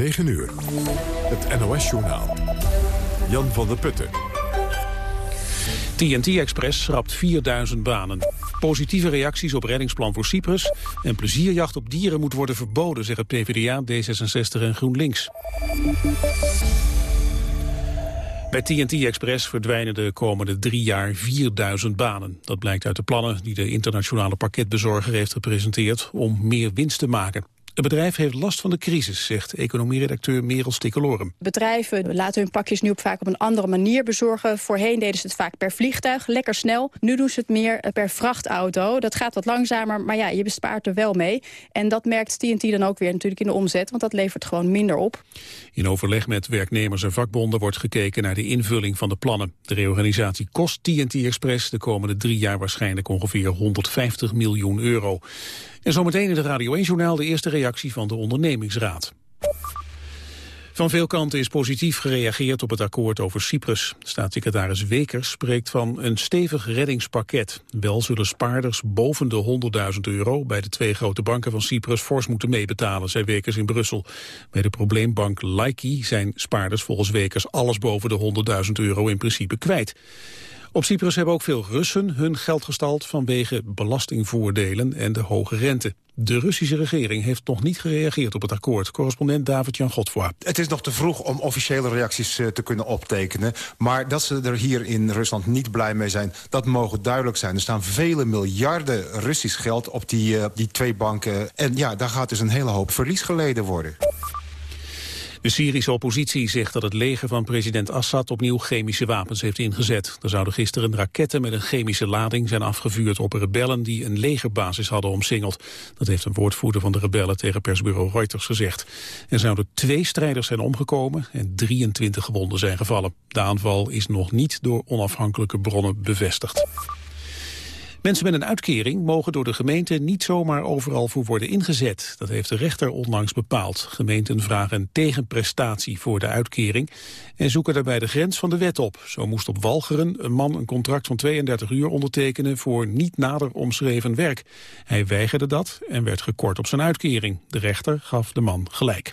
9 uur. Het NOS-journaal. Jan van der Putten. TNT Express schrapt 4000 banen. Positieve reacties op reddingsplan voor Cyprus... en plezierjacht op dieren moet worden verboden, zeggen PvdA, D66 en GroenLinks. Bij TNT Express verdwijnen de komende drie jaar 4000 banen. Dat blijkt uit de plannen die de internationale pakketbezorger heeft gepresenteerd om meer winst te maken. Het bedrijf heeft last van de crisis, zegt economieredacteur Merel Stikkelorum. Bedrijven laten hun pakjes nu op vaak op een andere manier bezorgen. Voorheen deden ze het vaak per vliegtuig, lekker snel. Nu doen ze het meer per vrachtauto. Dat gaat wat langzamer, maar ja, je bespaart er wel mee. En dat merkt TNT dan ook weer natuurlijk in de omzet, want dat levert gewoon minder op. In overleg met werknemers en vakbonden wordt gekeken naar de invulling van de plannen. De reorganisatie kost TNT Express de komende drie jaar waarschijnlijk ongeveer 150 miljoen euro. En zometeen in het Radio 1-journaal de eerste reactie van de ondernemingsraad. Van veel kanten is positief gereageerd op het akkoord over Cyprus. Staatssecretaris Wekers spreekt van een stevig reddingspakket. Wel zullen spaarders boven de 100.000 euro bij de twee grote banken van Cyprus fors moeten meebetalen, zei Wekers in Brussel. Bij de probleembank Laiki zijn spaarders volgens Wekers alles boven de 100.000 euro in principe kwijt. Op Cyprus hebben ook veel Russen hun geld gestald vanwege belastingvoordelen en de hoge rente. De Russische regering heeft nog niet gereageerd op het akkoord. Correspondent David-Jan Godfoy. Het is nog te vroeg om officiële reacties uh, te kunnen optekenen. Maar dat ze er hier in Rusland niet blij mee zijn, dat mogen duidelijk zijn. Er staan vele miljarden Russisch geld op die, uh, die twee banken. En ja, daar gaat dus een hele hoop verlies geleden worden. De Syrische oppositie zegt dat het leger van president Assad opnieuw chemische wapens heeft ingezet. Er zouden gisteren raketten met een chemische lading zijn afgevuurd op rebellen die een legerbasis hadden omsingeld. Dat heeft een woordvoerder van de rebellen tegen persbureau Reuters gezegd. Er zouden twee strijders zijn omgekomen en 23 gewonden zijn gevallen. De aanval is nog niet door onafhankelijke bronnen bevestigd. Mensen met een uitkering mogen door de gemeente niet zomaar overal voor worden ingezet. Dat heeft de rechter onlangs bepaald. Gemeenten vragen een tegenprestatie voor de uitkering en zoeken daarbij de grens van de wet op. Zo moest op Walcheren een man een contract van 32 uur ondertekenen voor niet nader omschreven werk. Hij weigerde dat en werd gekort op zijn uitkering. De rechter gaf de man gelijk.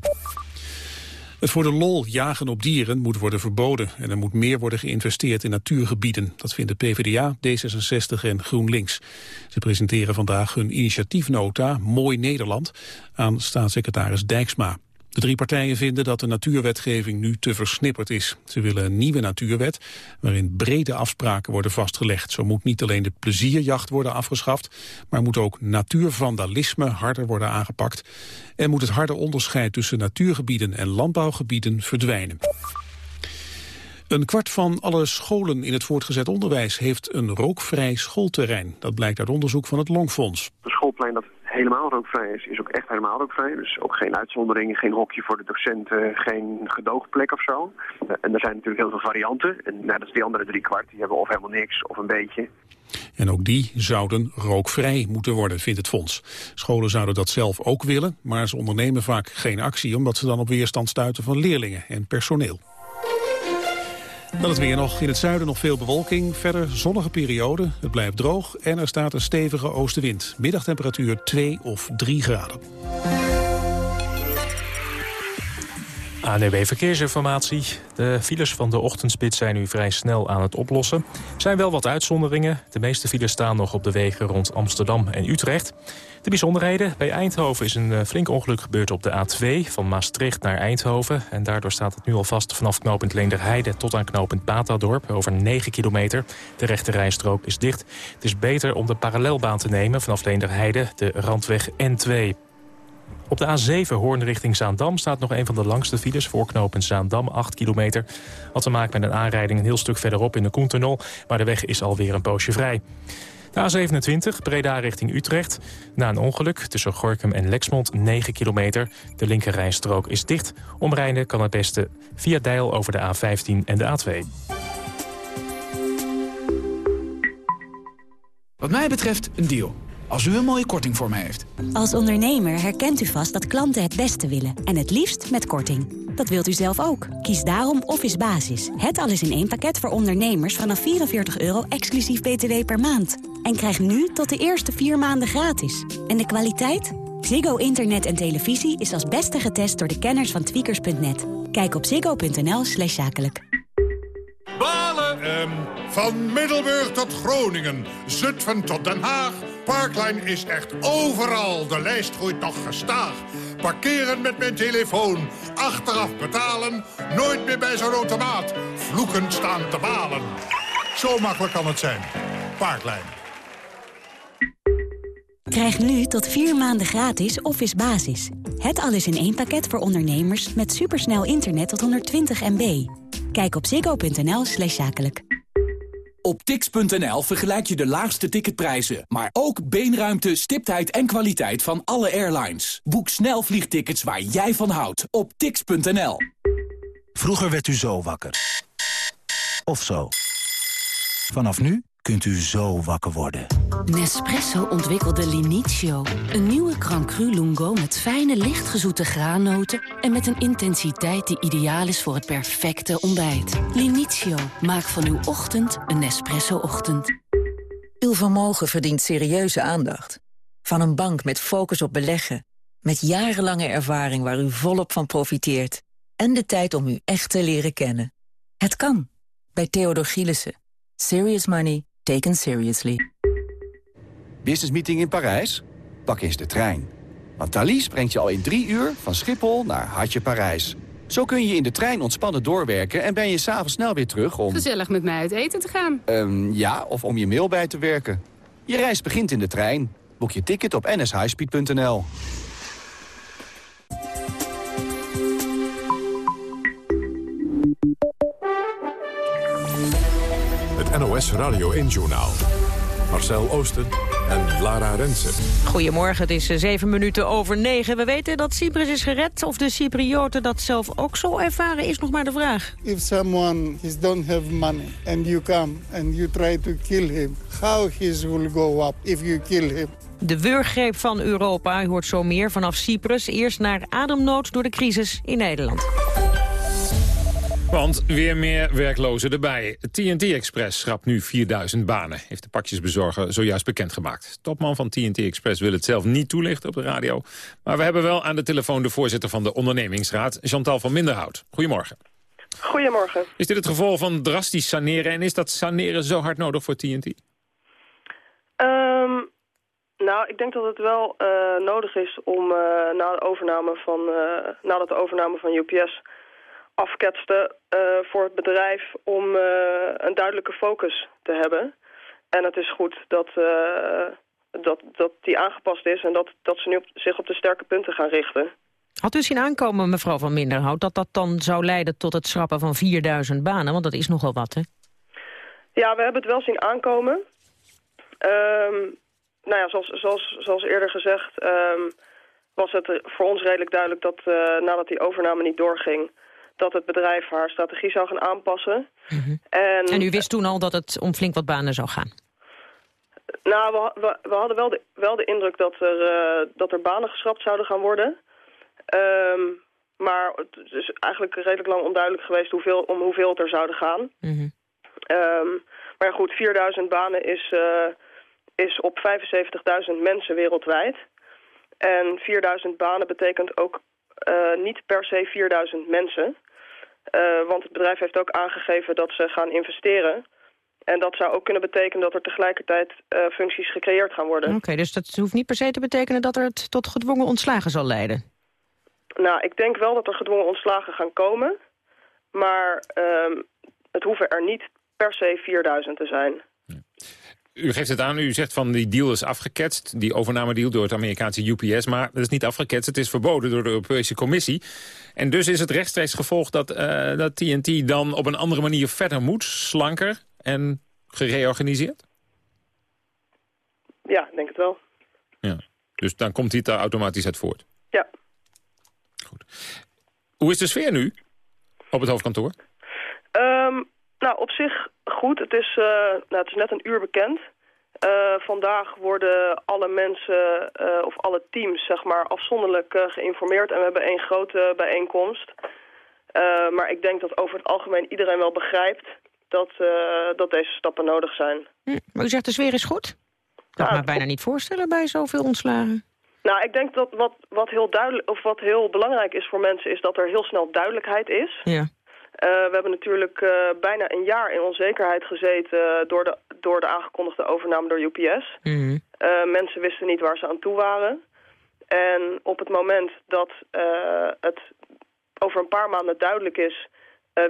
Het voor de lol jagen op dieren moet worden verboden en er moet meer worden geïnvesteerd in natuurgebieden. Dat vinden PvdA, D66 en GroenLinks. Ze presenteren vandaag hun initiatiefnota Mooi Nederland aan staatssecretaris Dijksma. De drie partijen vinden dat de natuurwetgeving nu te versnipperd is. Ze willen een nieuwe natuurwet waarin brede afspraken worden vastgelegd. Zo moet niet alleen de plezierjacht worden afgeschaft, maar moet ook natuurvandalisme harder worden aangepakt. En moet het harde onderscheid tussen natuurgebieden en landbouwgebieden verdwijnen. Een kwart van alle scholen in het voortgezet onderwijs heeft een rookvrij schoolterrein. Dat blijkt uit onderzoek van het Longfonds. Het schoolplein helemaal rookvrij is, is ook echt helemaal rookvrij. Dus ook geen uitzonderingen, geen hokje voor de docenten, geen gedoogplek of zo. Eh, en er zijn natuurlijk heel veel varianten. En nou, dat die andere drie kwart, die hebben of helemaal niks of een beetje. En ook die zouden rookvrij moeten worden, vindt het fonds. Scholen zouden dat zelf ook willen, maar ze ondernemen vaak geen actie... omdat ze dan op weerstand stuiten van leerlingen en personeel. Dan het weer nog. In het zuiden nog veel bewolking. Verder zonnige periode. Het blijft droog en er staat een stevige oostenwind. Middagtemperatuur 2 of 3 graden. ANW Verkeersinformatie. De files van de ochtendspits zijn nu vrij snel aan het oplossen. Er zijn wel wat uitzonderingen. De meeste files staan nog op de wegen rond Amsterdam en Utrecht. De bijzonderheden. Bij Eindhoven is een eh, flink ongeluk gebeurd op de A2 van Maastricht naar Eindhoven. En daardoor staat het nu al vast vanaf knooppunt Leenderheide tot aan knooppunt Batadorp over 9 kilometer. De rechte rijstrook is dicht. Het is beter om de parallelbaan te nemen vanaf Leenderheide, de randweg N2. Op de A7 Hoorn richting Zaandam staat nog een van de langste files... voor knooppunt Zaandam, 8 kilometer. Had te maken met een aanrijding een heel stuk verderop in de Koentunnel... maar de weg is alweer een poosje vrij. De A27, Breda richting Utrecht. Na een ongeluk tussen Gorkum en Lexmond 9 kilometer. De linkerrijstrook is dicht. Omrijden kan het beste via Deil over de A15 en de A2. Wat mij betreft een deal. Als u een mooie korting voor mij heeft. Als ondernemer herkent u vast dat klanten het beste willen. En het liefst met korting. Dat wilt u zelf ook. Kies daarom Office Basis. Het alles in één pakket voor ondernemers vanaf 44 euro exclusief btw per maand. En krijg nu tot de eerste vier maanden gratis. En de kwaliteit? Ziggo Internet en televisie is als beste getest door de kenners van tweakers.net. Kijk op ziggo.nl slash zakelijk. Balen! Ehm, van Middelburg tot Groningen, Zutphen tot Den Haag. Parkline is echt overal. De lijst groeit nog gestaag. Parkeren met mijn telefoon. Achteraf betalen. Nooit meer bij zo'n automaat. Vloeken staan te balen. Zo makkelijk kan het zijn. Parkline. Krijg nu tot vier maanden gratis Office Basis. Het alles in één pakket voor ondernemers met supersnel internet tot 120 MB. Kijk op ziggo.nl zakelijk. Op tix.nl vergelijk je de laagste ticketprijzen, maar ook beenruimte, stiptheid en kwaliteit van alle airlines. Boek snel vliegtickets waar jij van houdt op tix.nl. Vroeger werd u zo wakker. Of zo. Vanaf nu kunt u zo wakker worden. Nespresso ontwikkelde Linizio. Een nieuwe Grand Cru Lungo met fijne, lichtgezoete graannoten... en met een intensiteit die ideaal is voor het perfecte ontbijt. Linizio, maak van uw ochtend een Nespresso-ochtend. Uw vermogen verdient serieuze aandacht. Van een bank met focus op beleggen. Met jarenlange ervaring waar u volop van profiteert. En de tijd om u echt te leren kennen. Het kan. Bij Theodor Gielissen. Serious money taken seriously. Business meeting in Parijs? Pak eens de trein. Want Thalys brengt je al in drie uur van Schiphol naar Hartje Parijs. Zo kun je in de trein ontspannen doorwerken en ben je s'avonds snel weer terug om... Gezellig met mij uit eten te gaan. Um, ja, of om je mail bij te werken. Je reis begint in de trein. Boek je ticket op nshighspeed.nl. NOS Radio 1-journaal. Marcel Oosten en Lara Rensen. Goedemorgen, het is zeven minuten over negen. We weten dat Cyprus is gered. Of de Cyprioten dat zelf ook zo ervaren, is nog maar de vraag. If someone is don't have money and you come and you try to kill him... how his will go up if you kill him? De wurggreep van Europa, u hoort zo meer vanaf Cyprus. Eerst naar ademnood door de crisis in Nederland. Want weer meer werklozen erbij. TNT Express schrapt nu 4000 banen, heeft de pakjesbezorger zojuist bekendgemaakt. Topman van TNT Express wil het zelf niet toelichten op de radio. Maar we hebben wel aan de telefoon de voorzitter van de ondernemingsraad, Chantal van Minderhout. Goedemorgen. Goedemorgen. Is dit het gevolg van drastisch saneren en is dat saneren zo hard nodig voor TNT? Um, nou, ik denk dat het wel uh, nodig is om uh, na de overname van, uh, nadat de overname van UPS afketste uh, voor het bedrijf om uh, een duidelijke focus te hebben. En het is goed dat, uh, dat, dat die aangepast is en dat, dat ze nu op, zich op de sterke punten gaan richten. Had u zien aankomen, mevrouw Van Minderhout, dat dat dan zou leiden tot het schrappen van 4000 banen? Want dat is nogal wat, hè? Ja, we hebben het wel zien aankomen. Um, nou ja, zoals, zoals, zoals eerder gezegd um, was het voor ons redelijk duidelijk dat nadat die overname niet doorging dat het bedrijf haar strategie zou gaan aanpassen. Mm -hmm. en, en, u wist toen al dat het om flink wat banen zou gaan? Nou, we, we, we hadden wel de, wel de indruk dat er, uh, dat er banen geschrapt zouden gaan worden. Um, maar het is eigenlijk redelijk lang onduidelijk geweest hoeveel, om hoeveel het er zouden gaan. Mm -hmm. um, maar goed, 4000 banen is, uh, is op 75.000 mensen wereldwijd. En 4000 banen betekent ook uh, niet per se 4000 mensen. Uh, want het bedrijf heeft ook aangegeven dat ze gaan investeren. En dat zou ook kunnen betekenen dat er tegelijkertijd uh, functies gecreëerd gaan worden. Oké, okay, dus dat hoeft niet per se te betekenen dat er het tot gedwongen ontslagen zal leiden? Nou, ik denk wel dat er gedwongen ontslagen gaan komen. Maar uh, het hoeven er niet per se 4000 te zijn. U geeft het aan, u zegt van die deal is afgeketst. Die overnamedeal door het Amerikaanse UPS. Maar dat is niet afgeketst, het is verboden door de Europese Commissie. En dus is het rechtstreeks gevolg dat, uh, dat TNT dan op een andere manier verder moet. Slanker en gereorganiseerd? Ja, ik denk het wel. Ja. Dus dan komt dit daar automatisch uit voort? Ja. Goed. Hoe is de sfeer nu op het hoofdkantoor? Um, nou, op zich goed. Het is, uh, nou, het is net een uur bekend. Uh, vandaag worden alle mensen uh, of alle teams zeg maar, afzonderlijk geïnformeerd. En we hebben één grote bijeenkomst. maar ik denk dat over het algemeen iedereen wel begrijpt dat, dat deze stappen nodig zijn. Hm, maar u zegt de sfeer is goed? Ik kan me bijna niet voorstellen bij zoveel ontslagen. Nou, ik denk dat wat, wat, heel duidelijk, of wat heel belangrijk is voor mensen... is dat er heel snel duidelijkheid is. Ja. Uh, we hebben natuurlijk uh, bijna een jaar in onzekerheid gezeten... door de, door de aangekondigde overname door UPS. Mm -hmm. uh, mensen wisten niet waar ze aan toe waren. En op het moment dat het over een paar maanden duidelijk is...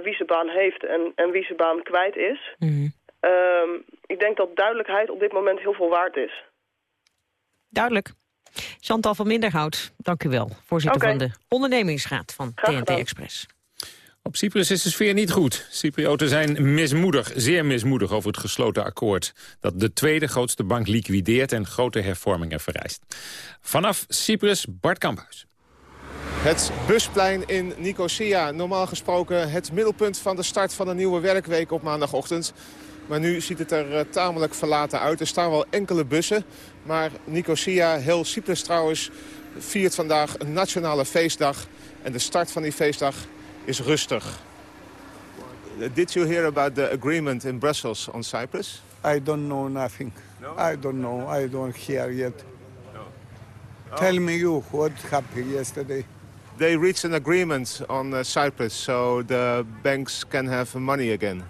wie zijn baan heeft en, en wie zijn baan kwijt is... Mm -hmm. ik denk dat duidelijkheid op dit moment heel veel waard is. Duidelijk. Chantal van Minderhout, dank u wel. Voorzitter okay. van de ondernemingsraad van Graag TNT gedaan. Express. Op Cyprus is de sfeer niet goed. Cyprioten zijn mismoedig, zeer mismoedig over het gesloten akkoord... dat de tweede grootste bank liquideert en grote hervormingen vereist. Vanaf Cyprus, Bart Kamphuis. Het busplein in Nicosia, normaal gesproken het middelpunt van de start van een nieuwe werkweek op maandagochtend. Maar nu ziet het er uh, tamelijk verlaten uit. Er staan wel enkele bussen. Maar Nicosia, heel Cyprus trouwens, viert vandaag een nationale feestdag. En de start van die feestdag is rustig. Did you hear about the agreement in Brussels on Cyprus? I don't know nothing. No? I don't know. I don't hear yet. No. Oh. Tell me you what happened yesterday. They reached an agreement on uh, Cyprus so the banks can have money again.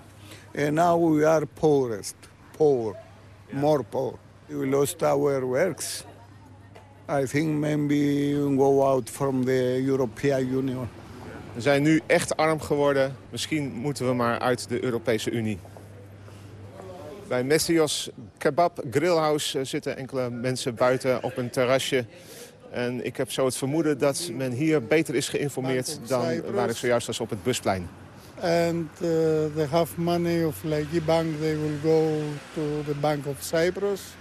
And now we are poorest, poor, yeah. more poor. We lost our works. I think maybe we go out from the European Union. We zijn nu echt arm geworden. Misschien moeten we maar uit de Europese Unie. Bij Messios Kebab Grillhouse zitten enkele mensen buiten op een terrasje. En ik heb zo het vermoeden dat men hier beter is geïnformeerd dan waar ik zojuist was op het busplein. and uh, they have money of like bank they will go to the bank of cyprus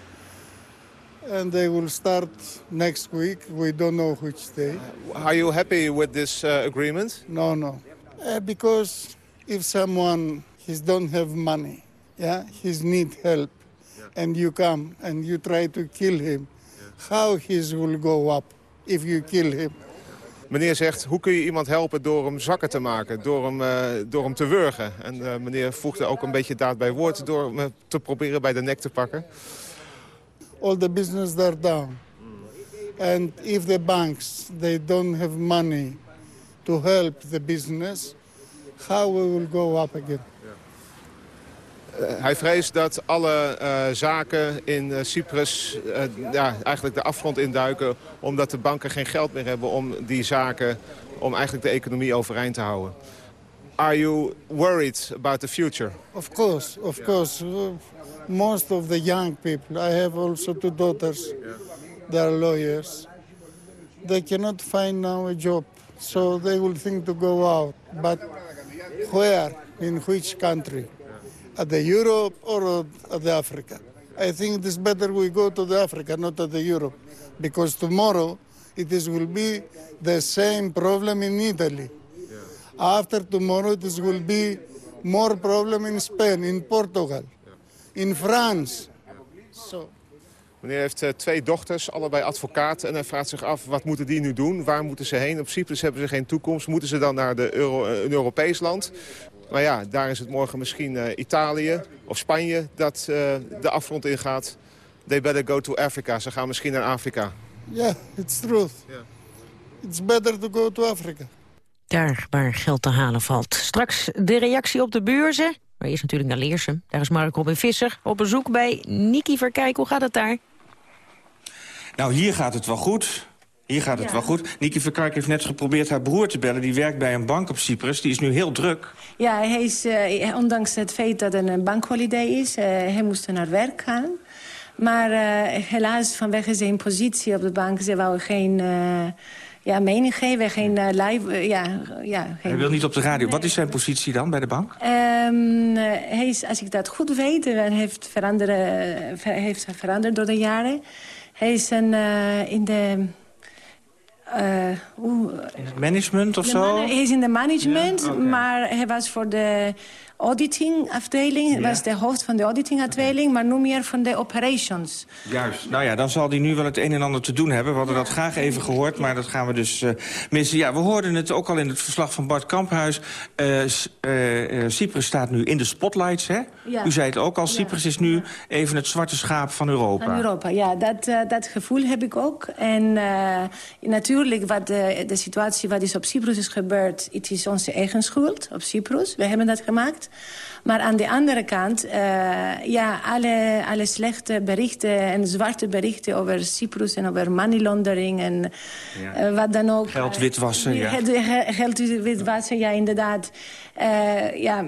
and they will start next week we don't know which day are you happy with this uh, agreement no no uh, because if someone he don't have money yeah he's need help yeah. and you come and you try to kill him yeah. how his will go up if you kill him Meneer zegt, hoe kun je iemand helpen door hem zakken te maken, door hem, uh, door hem te wurgen? En meneer voegde ook een beetje daad bij woord door me te proberen bij de nek te pakken. All the business are down. And if the banks, they don't have money to help the business, how we will go up again? Uh, hij vreest dat alle uh, zaken in uh, Cyprus ja, eigenlijk de afgrond induiken... omdat de banken geen geld meer hebben om die zaken... om eigenlijk de economie overeind te houden. Are you worried about the future? Of course, of course. Most of the young people, I have also two daughters, yeah. they are lawyers. They cannot find now a job, so they will think to go out. But where, in which country? at the Europe or at the Africa. I think it is better we go to the Africa, not to the Europe, because tomorrow it is, will be the same problem in Italy. Yeah. After tomorrow it is, will be more problem in Spain, in Portugal. In France. So. Meneer heeft uh, twee dochters, allebei advocaat. En hij vraagt zich af, wat moeten die nu doen? Waar moeten ze heen? Op Cyprus hebben ze geen toekomst. Moeten ze dan naar de Euro, uh, een Europees land? Maar ja, daar is het morgen misschien uh, Italië of Spanje dat uh, de afgrond ingaat. They better go to Africa. Ze gaan misschien naar Afrika. Ja, yeah, it's truth. Yeah. It's better to go to Africa. Daar waar geld te halen valt. Straks de reactie op de beurzen. Maar eerst natuurlijk naar Leersum. Daar is Mark Robin Visser op bezoek bij Niki Verkijk. Hoe gaat het daar? Nou, hier gaat het wel goed. Hier gaat het ja. wel goed. Niki Verkark heeft net geprobeerd haar broer te bellen. Die werkt bij een bank op Cyprus. Die is nu heel druk. Ja, hij is, uh, ondanks het feit dat het een bankholiday is... Uh, hij moest naar werk gaan. Maar uh, helaas, vanwege zijn positie op de bank... ze wou geen ja, mening geven, geen live... ja, ja, geen... Hij wil niet op de radio. Nee. Wat is zijn positie dan bij de bank? Um, hij is, als ik dat goed weet, heeft, veranderd, heeft veranderd door de jaren. Hij is een, in de... Uh, in het management of zo? Hij is in de management, ja? okay. maar hij was voor de auditingafdeling. Hij Ja. was de hoofd van de auditingafdeling, maar nu meer van de operations. Juist. Nou ja, dan zal hij nu wel het een en ander te doen hebben. We hadden dat graag even gehoord, maar dat gaan we dus eh, missen. Ja, we hoorden het ook al in het verslag van Bart Kamphuis. Eh, eh, Cyprus staat nu in de spotlights, hè? Ja. U zei het ook al, Cyprus is nu even het zwarte schaap van Europa. Van Europa, ja, dat, dat gevoel heb ik ook. En natuurlijk, wat de, de situatie wat is op Cyprus is gebeurd... het is onze eigen schuld op Cyprus. We hebben dat gemaakt. Maar aan de andere kant, eh, ja, alle, alle slechte berichten... en zwarte berichten over Cyprus en over money laundering... en eh, wat dan ook. Geld witwassen, ja. Het, het, geld witwassen, ja, inderdaad. Eh, ja,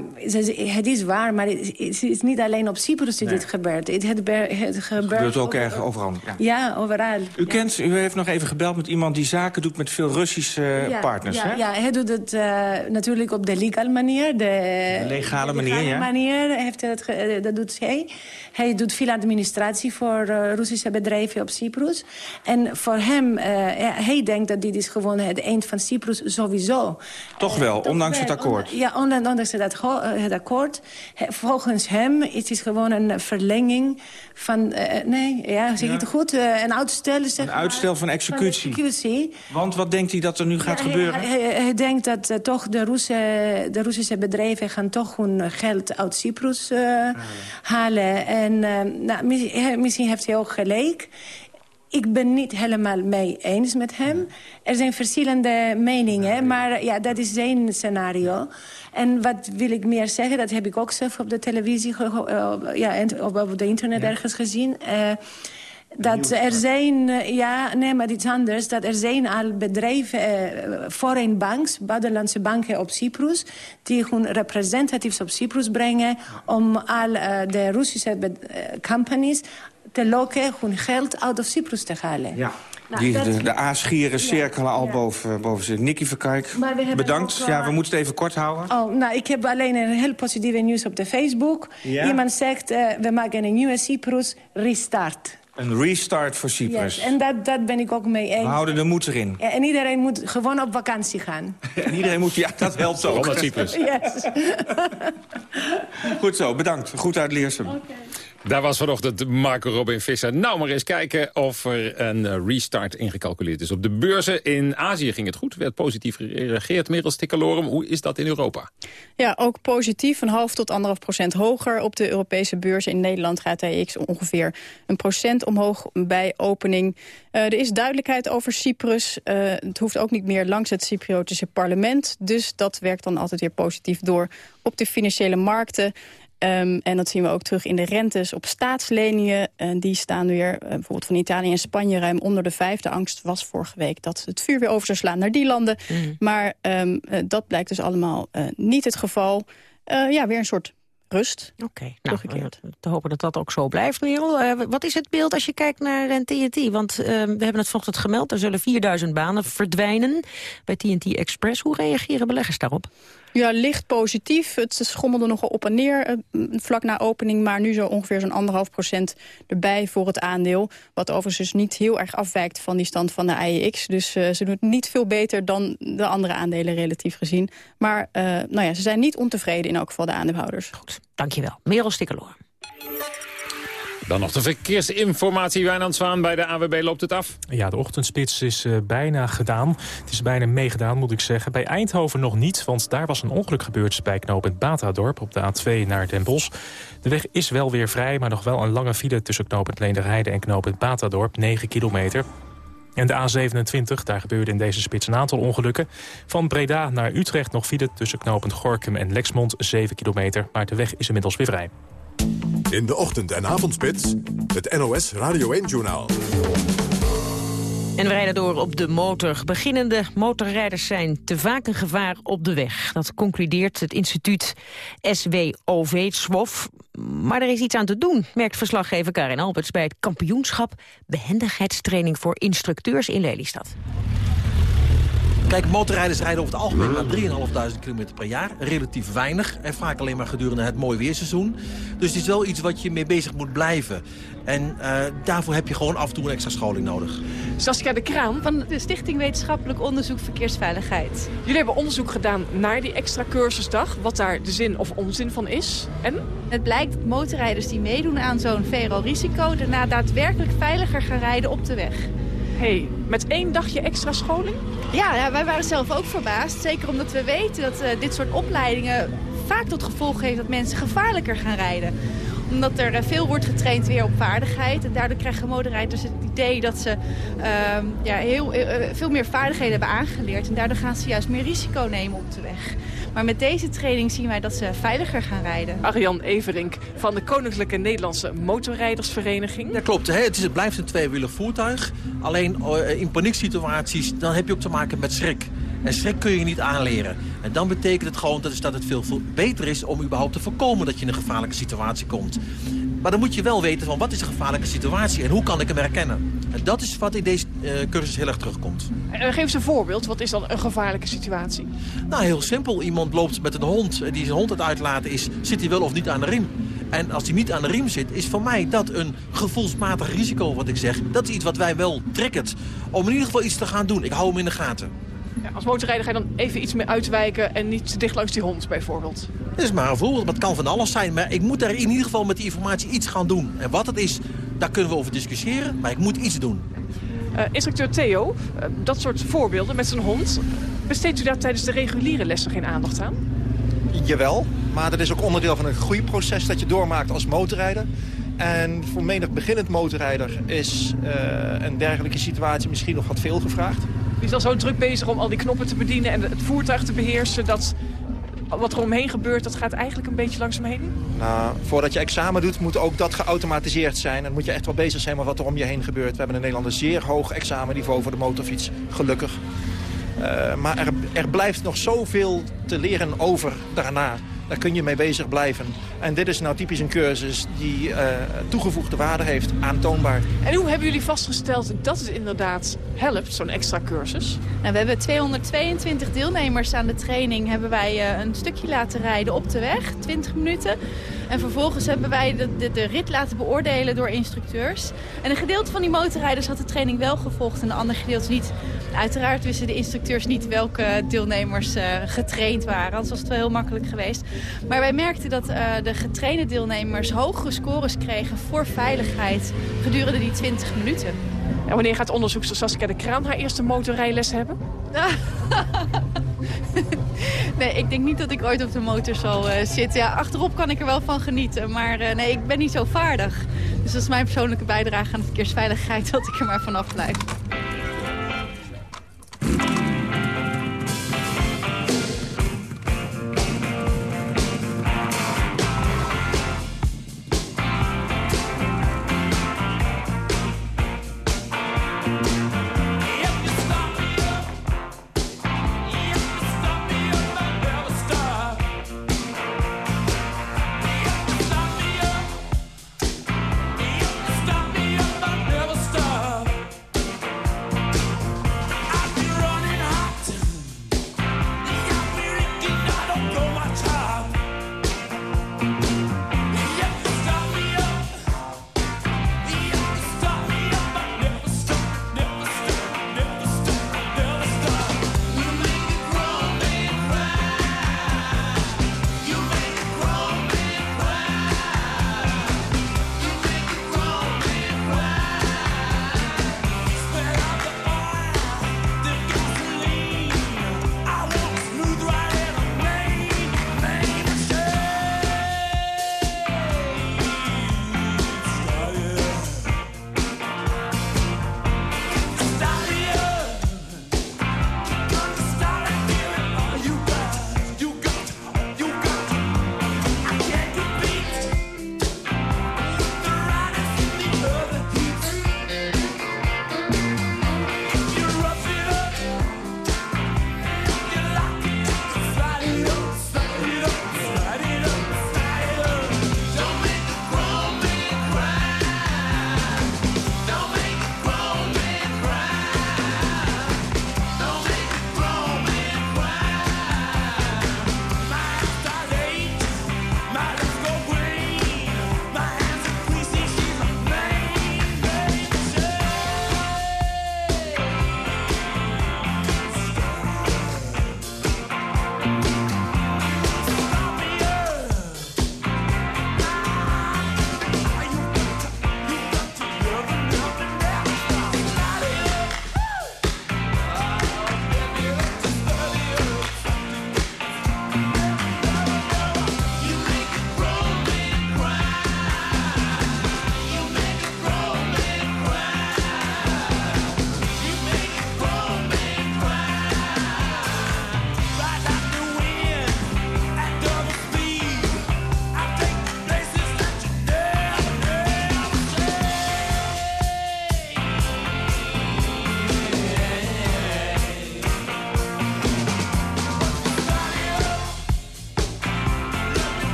het is waar, maar het, het is niet alleen op Cyprus dat Nee. dit gebeurt. Het, het, het gebeurt gebeurt ook erg overal. Ja. ja, overal. U, kent, u heeft nog even gebeld met iemand die zaken doet met veel Russische Ja, partners, ja, hè? Ja, hij doet het eh, natuurlijk op de legal manier. De, legale manier, legale ja. manier heeft ge- eh, dat doet hij. Hij doet veel administratie voor eh, Russische bedrijven op Cyprus. En voor hem, eh, ja, hij denkt dat dit is gewoon het eind van Cyprus sowieso. Toch wel, ondanks het akkoord. Ja, ondanks ondanks het, akko- het akkoord. Volgens hem is het gewoon een verlenging van... nee, ja, zeg je het goed? Een uitstel, zeg Een uitstel van executie. Van executie. Want wat denkt hij dat er nu gaat Ja, gebeuren? Hij, hij- hij denkt dat toch de, Russen, de Russische bedrijven gaan toch hun geld uit Cyprus eh, halen. En eh, nou, misschien heeft hij ook gelijk. Ik ben niet helemaal mee eens met hem. Er zijn verschillende meningen, maar eh, ja, dat is zijn scenario. En wat wil ik meer zeggen, dat heb ik ook zelf op de televisie, eh, ja, en op, op de internet ergens gezien. Eh, dat er zijn, eh, ja, nee, maar iets anders. Dat er zijn al bedrijven, eh, foreign banks, buitenlandse banken op Cyprus... die hun representatives op Cyprus brengen... om al eh, de Russische companies te lokken hun geld uit of Cyprus te halen. Ja. Nou, Die, dat- de, de aasgieren cirkelen al boven, boven zich. Nicky Verkijk, bedankt. ook, ja, we moeten het even kort houden. Oh, nou, ik heb alleen een heel positieve nieuws op de Facebook. Ja? Iemand zegt, we maken een nieuwe Cyprus restart. Een restart voor Cyprus. Yes, en dat, dat ben ik ook mee We eens. houden de moed erin. Ja, en iedereen moet gewoon op vakantie gaan. En iedereen moet, ja, dat helpt ook. Naar Cyprus. Yes. Goed zo, bedankt. Goed uit Leersum. Daar was vanochtend Marco Robin Visser. Nou, maar eens kijken of er een restart ingecalculeerd is. Op de beurzen in Azië ging het goed. Werd positief gereageerd. Merel Stikkelorum, hoe is dat in Europa? Ja, ook positief, een half tot anderhalf procent hoger. Op de Europese beurzen in Nederland gaat de AX ongeveer een procent omhoog bij opening. Eh, er is duidelijkheid over Cyprus. Eh, het hoeft ook niet meer langs het Cypriotische parlement. Dus dat werkt dan altijd weer positief door op de financiële markten. Ehm, en dat zien we ook terug in de rentes op staatsleningen. En die staan weer, eh, bijvoorbeeld van Italië en Spanje, ruim onder de vijf. De angst was vorige week dat het vuur weer over zou slaan naar die landen. Maar ehm, eh, dat blijkt dus allemaal eh, niet het geval. Ja, weer een soort rust. Oké, nou, eh, te hopen dat dat ook zo blijft, Merel. Wat is het beeld als je kijkt naar TNT? Want eh, we hebben het vanochtend gemeld, er zullen 4000 banen verdwijnen bij TNT Express. Hoe reageren beleggers daarop? Ja, licht positief. Het schommelde nogal op en neer eh, vlak na opening... maar nu zo ongeveer zo'n anderhalf procent erbij voor het aandeel. Wat overigens dus niet heel erg afwijkt van die stand van de AEX. Dus eh, ze doen het niet veel beter dan de andere aandelen relatief gezien. Maar eh, nou ja, ze zijn niet ontevreden in elk geval de aandeelhouders. Goed, dankjewel. Merel Stikkeloor. Dan nog de verkeersinformatie, Wijnand Zwaan. Bij de AWB loopt het af. Ja, de ochtendspits is eh, bijna gedaan. Het is bijna meegedaan, moet ik zeggen. Bij Eindhoven nog niet, want daar was een ongeluk gebeurd... bij knooppunt Batadorp op de A2 naar Den Bosch. De weg is wel weer vrij, maar nog wel een lange file... tussen knooppunt Leenderheide en knooppunt Batadorp, 9 kilometer. En de A27, daar gebeurde in deze spits een aantal ongelukken. Van Breda naar Utrecht nog file tussen knooppunt Gorkum en Lexmond, 7 kilometer. Maar de weg is inmiddels weer vrij. In de ochtend- en avondspits, het NOS Radio 1-journaal. En we rijden door op de motor. Beginnende motorrijders zijn te vaak een gevaar op de weg. Dat concludeert het instituut SWOV, SWOF. Maar er is iets aan te doen, merkt verslaggever Karin Alberts... bij het kampioenschap behendigheidstraining voor instructeurs in Lelystad. Kijk, motorrijders rijden over het algemeen maar 3.500 km per jaar. Relatief weinig. En vaak alleen maar gedurende het mooi weerseizoen. Dus het is wel iets wat je mee bezig moet blijven. En uh, daarvoor heb je gewoon af en toe een extra scholing nodig. Saskia de Kraan van de Stichting Wetenschappelijk Onderzoek Verkeersveiligheid. Jullie hebben onderzoek gedaan naar die extra cursusdag. Wat daar de zin of onzin van is. En? Het blijkt dat motorrijders die meedoen aan zo'n VRO-risico... daarna daadwerkelijk veiliger gaan rijden op de weg. Hey, met één dagje extra scholing? Ja, wij waren zelf ook verbaasd. Zeker omdat we weten dat uh, dit soort opleidingen vaak tot gevolg heeft dat mensen gevaarlijker gaan rijden omdat er eh, veel wordt getraind weer op vaardigheid. En daardoor krijgen motorrijders het idee dat ze uh, ja, heel, uh, veel meer vaardigheden hebben aangeleerd. En daardoor gaan ze juist meer risico nemen op de weg. Maar met deze training zien wij dat ze veiliger gaan rijden. Arjan Everink van de Koninklijke Nederlandse Motorrijdersvereniging. Ja, klopt. Hè? Het, is, het blijft een tweewielig voertuig. Alleen uh, in panieksituaties dan heb je ook te maken met schrik. En schrik kun je niet aanleren. En dan betekent het gewoon dat, dat het veel, veel beter is om überhaupt te voorkomen dat je in een gevaarlijke situatie komt. Maar dan moet je wel weten van wat is een gevaarlijke situatie en hoe kan ik hem herkennen. En dat is wat in deze uh, cursus heel erg terugkomt. Uh, geef eens een voorbeeld. Wat is dan een gevaarlijke situatie? Nou, heel simpel. Iemand loopt met een hond die zijn hond het uitlaten is. Zit hij wel of niet aan de riem? En als hij niet aan de riem zit, is voor mij dat een gevoelsmatig risico wat ik zeg. Dat is iets wat wij wel triggert. Om in ieder geval iets te gaan doen. Ik hou hem in de gaten. Ja, als motorrijder ga je dan even iets meer uitwijken en niet te dicht langs die hond bijvoorbeeld? Dat is maar een voorbeeld, maar het kan van alles zijn. Maar ik moet daar in ieder geval met die informatie iets gaan doen. En wat het is, daar kunnen we over discussiëren, maar ik moet iets doen. Uh, instructeur Theo, uh, dat soort voorbeelden met zijn hond... besteedt u daar tijdens de reguliere lessen geen aandacht aan? Jawel, maar dat is ook onderdeel van een groeiproces dat je doormaakt als motorrijder. En voor menig beginnend motorrijder is uh, een dergelijke situatie misschien nog wat veel gevraagd. U is al zo druk bezig om al die knoppen te bedienen en het voertuig te beheersen... dat wat er omheen gebeurt, dat gaat eigenlijk een beetje langzaam heen? Nou, voordat je examen doet, moet ook dat geautomatiseerd zijn. En moet je echt wel bezig zijn met wat er om je heen gebeurt. We hebben in Nederland een zeer hoog examenniveau voor de motorfiets, gelukkig. Uh, maar er, er blijft nog zoveel te leren over daarna. Daar kun je mee bezig blijven. En dit is nou typisch een cursus die uh, toegevoegde waarde heeft, aantoonbaar. En hoe hebben jullie vastgesteld dat het inderdaad helpt, zo'n extra cursus? Nou, we hebben 222 deelnemers aan de training hebben wij uh, een stukje laten rijden op de weg, 20 minuten. En vervolgens hebben wij de, de, de, rit laten beoordelen door instructeurs. En een gedeelte van die motorrijders had de training wel gevolgd en een ander gedeelte niet. Uiteraard wisten de instructeurs niet welke deelnemers uh, getraind waren. Anders was het wel heel makkelijk geweest. Maar wij merkten dat uh, de getrainde deelnemers hogere scores kregen voor veiligheid gedurende die 20 minuten. En wanneer gaat onderzoekster Saskia de Kraan haar eerste motorrijles hebben? nee, ik denk niet dat ik ooit op de motor zal uh, zitten. Ja, achterop kan ik er wel van genieten, maar uh, nee, ik ben niet zo vaardig. Dus dat is mijn persoonlijke bijdrage aan de verkeersveiligheid, dat ik er maar vanaf blijf.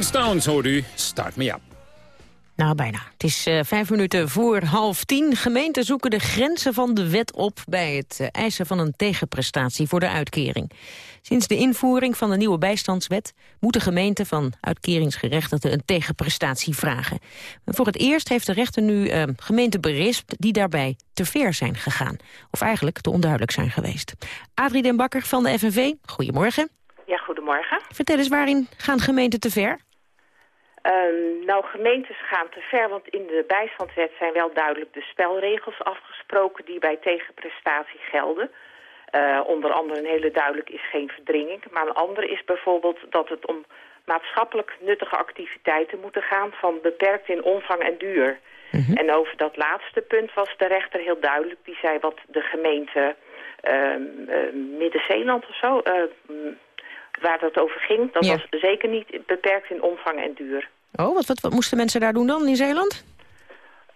Stones hoort u. Start me up. Nou, bijna. Het is uh, vijf minuten voor half tien. Gemeenten zoeken de grenzen van de wet op... bij het uh, eisen van een tegenprestatie voor de uitkering. Sinds de invoering van de nieuwe bijstandswet... moeten gemeenten van uitkeringsgerechtigden een tegenprestatie vragen. voor het eerst heeft de rechter nu uh, gemeenten berispt... die daarbij te ver zijn gegaan. Of eigenlijk te onduidelijk zijn geweest. Adrie den Bakker van de FNV, goedemorgen. Ja, goedemorgen. Vertel eens, waarin gaan gemeenten te ver? Um, nou, gemeentes gaan te ver, want in de bijstandwet zijn wel duidelijk de spelregels afgesproken die bij tegenprestatie gelden. Uh, onder andere een hele duidelijk is geen verdringing. Maar een andere is bijvoorbeeld dat het om maatschappelijk nuttige activiteiten moeten gaan van beperkt in omvang en duur. Mm -hmm. En over dat laatste punt was de rechter heel duidelijk. Die zei wat de gemeente uh, uh, Midden-Zeeland of zo, waar dat over ging, dat ja. was zeker niet beperkt in omvang en duur. Oh, wat, wat, wat moesten mensen daar doen dan in Zeeland?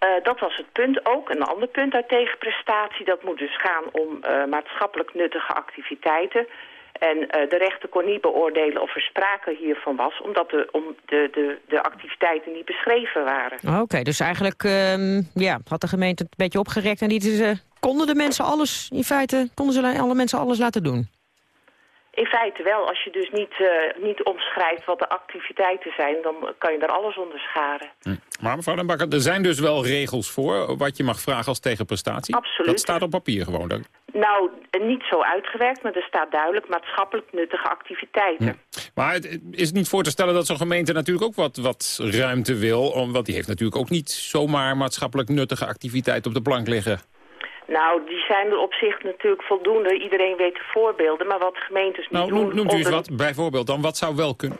Uh, dat was het punt ook. Een ander punt uit tegenprestatie, dat moet dus gaan om uh, maatschappelijk nuttige activiteiten. En uh, de rechter kon niet beoordelen of er sprake hiervan was, omdat de, om de, de, de activiteiten niet beschreven waren. Oké, okay, dus eigenlijk um, ja, had de gemeente het een beetje opgerekt en die ze, konden de mensen alles, in feite, konden ze alle mensen alles laten doen? In feite wel. Als je dus niet, uh, niet omschrijft wat de activiteiten zijn... dan kan je daar alles onder scharen. Hm. Maar mevrouw Den Bakker, er zijn dus wel regels voor... wat je mag vragen als tegenprestatie? Absoluut. Dat staat op papier gewoon dan? Nou, niet zo uitgewerkt, maar er staat duidelijk... maatschappelijk nuttige activiteiten. Ja. Maar het, is het niet voor te stellen dat zo'n gemeente natuurlijk ook wat, wat ruimte wil? Want die heeft natuurlijk ook niet zomaar maatschappelijk nuttige activiteiten op de plank liggen. Nou, die zijn er op zich natuurlijk voldoende. Iedereen weet de voorbeelden, maar wat gemeentes niet nou, doen... Noemt u eens wat, bijvoorbeeld dan? Wat zou wel kunnen?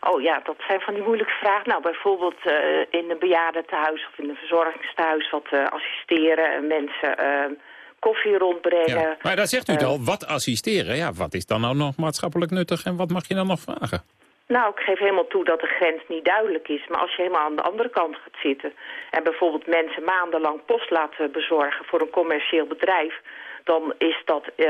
Oh ja, dat zijn van die moeilijke vragen. Nou, bijvoorbeeld uh, in een bejaardentehuis of in een verzorgingstehuis... wat uh, assisteren en mensen uh, koffie rondbrengen. Ja, maar daar zegt u het al, wat assisteren. Ja, wat is dan nou nog maatschappelijk nuttig en wat mag je dan nog vragen? Nou, ik geef helemaal toe dat de grens niet duidelijk is. Maar als je helemaal aan de andere kant gaat zitten... en bijvoorbeeld mensen maandenlang post laten bezorgen voor een commercieel bedrijf... dan is, dat, uh,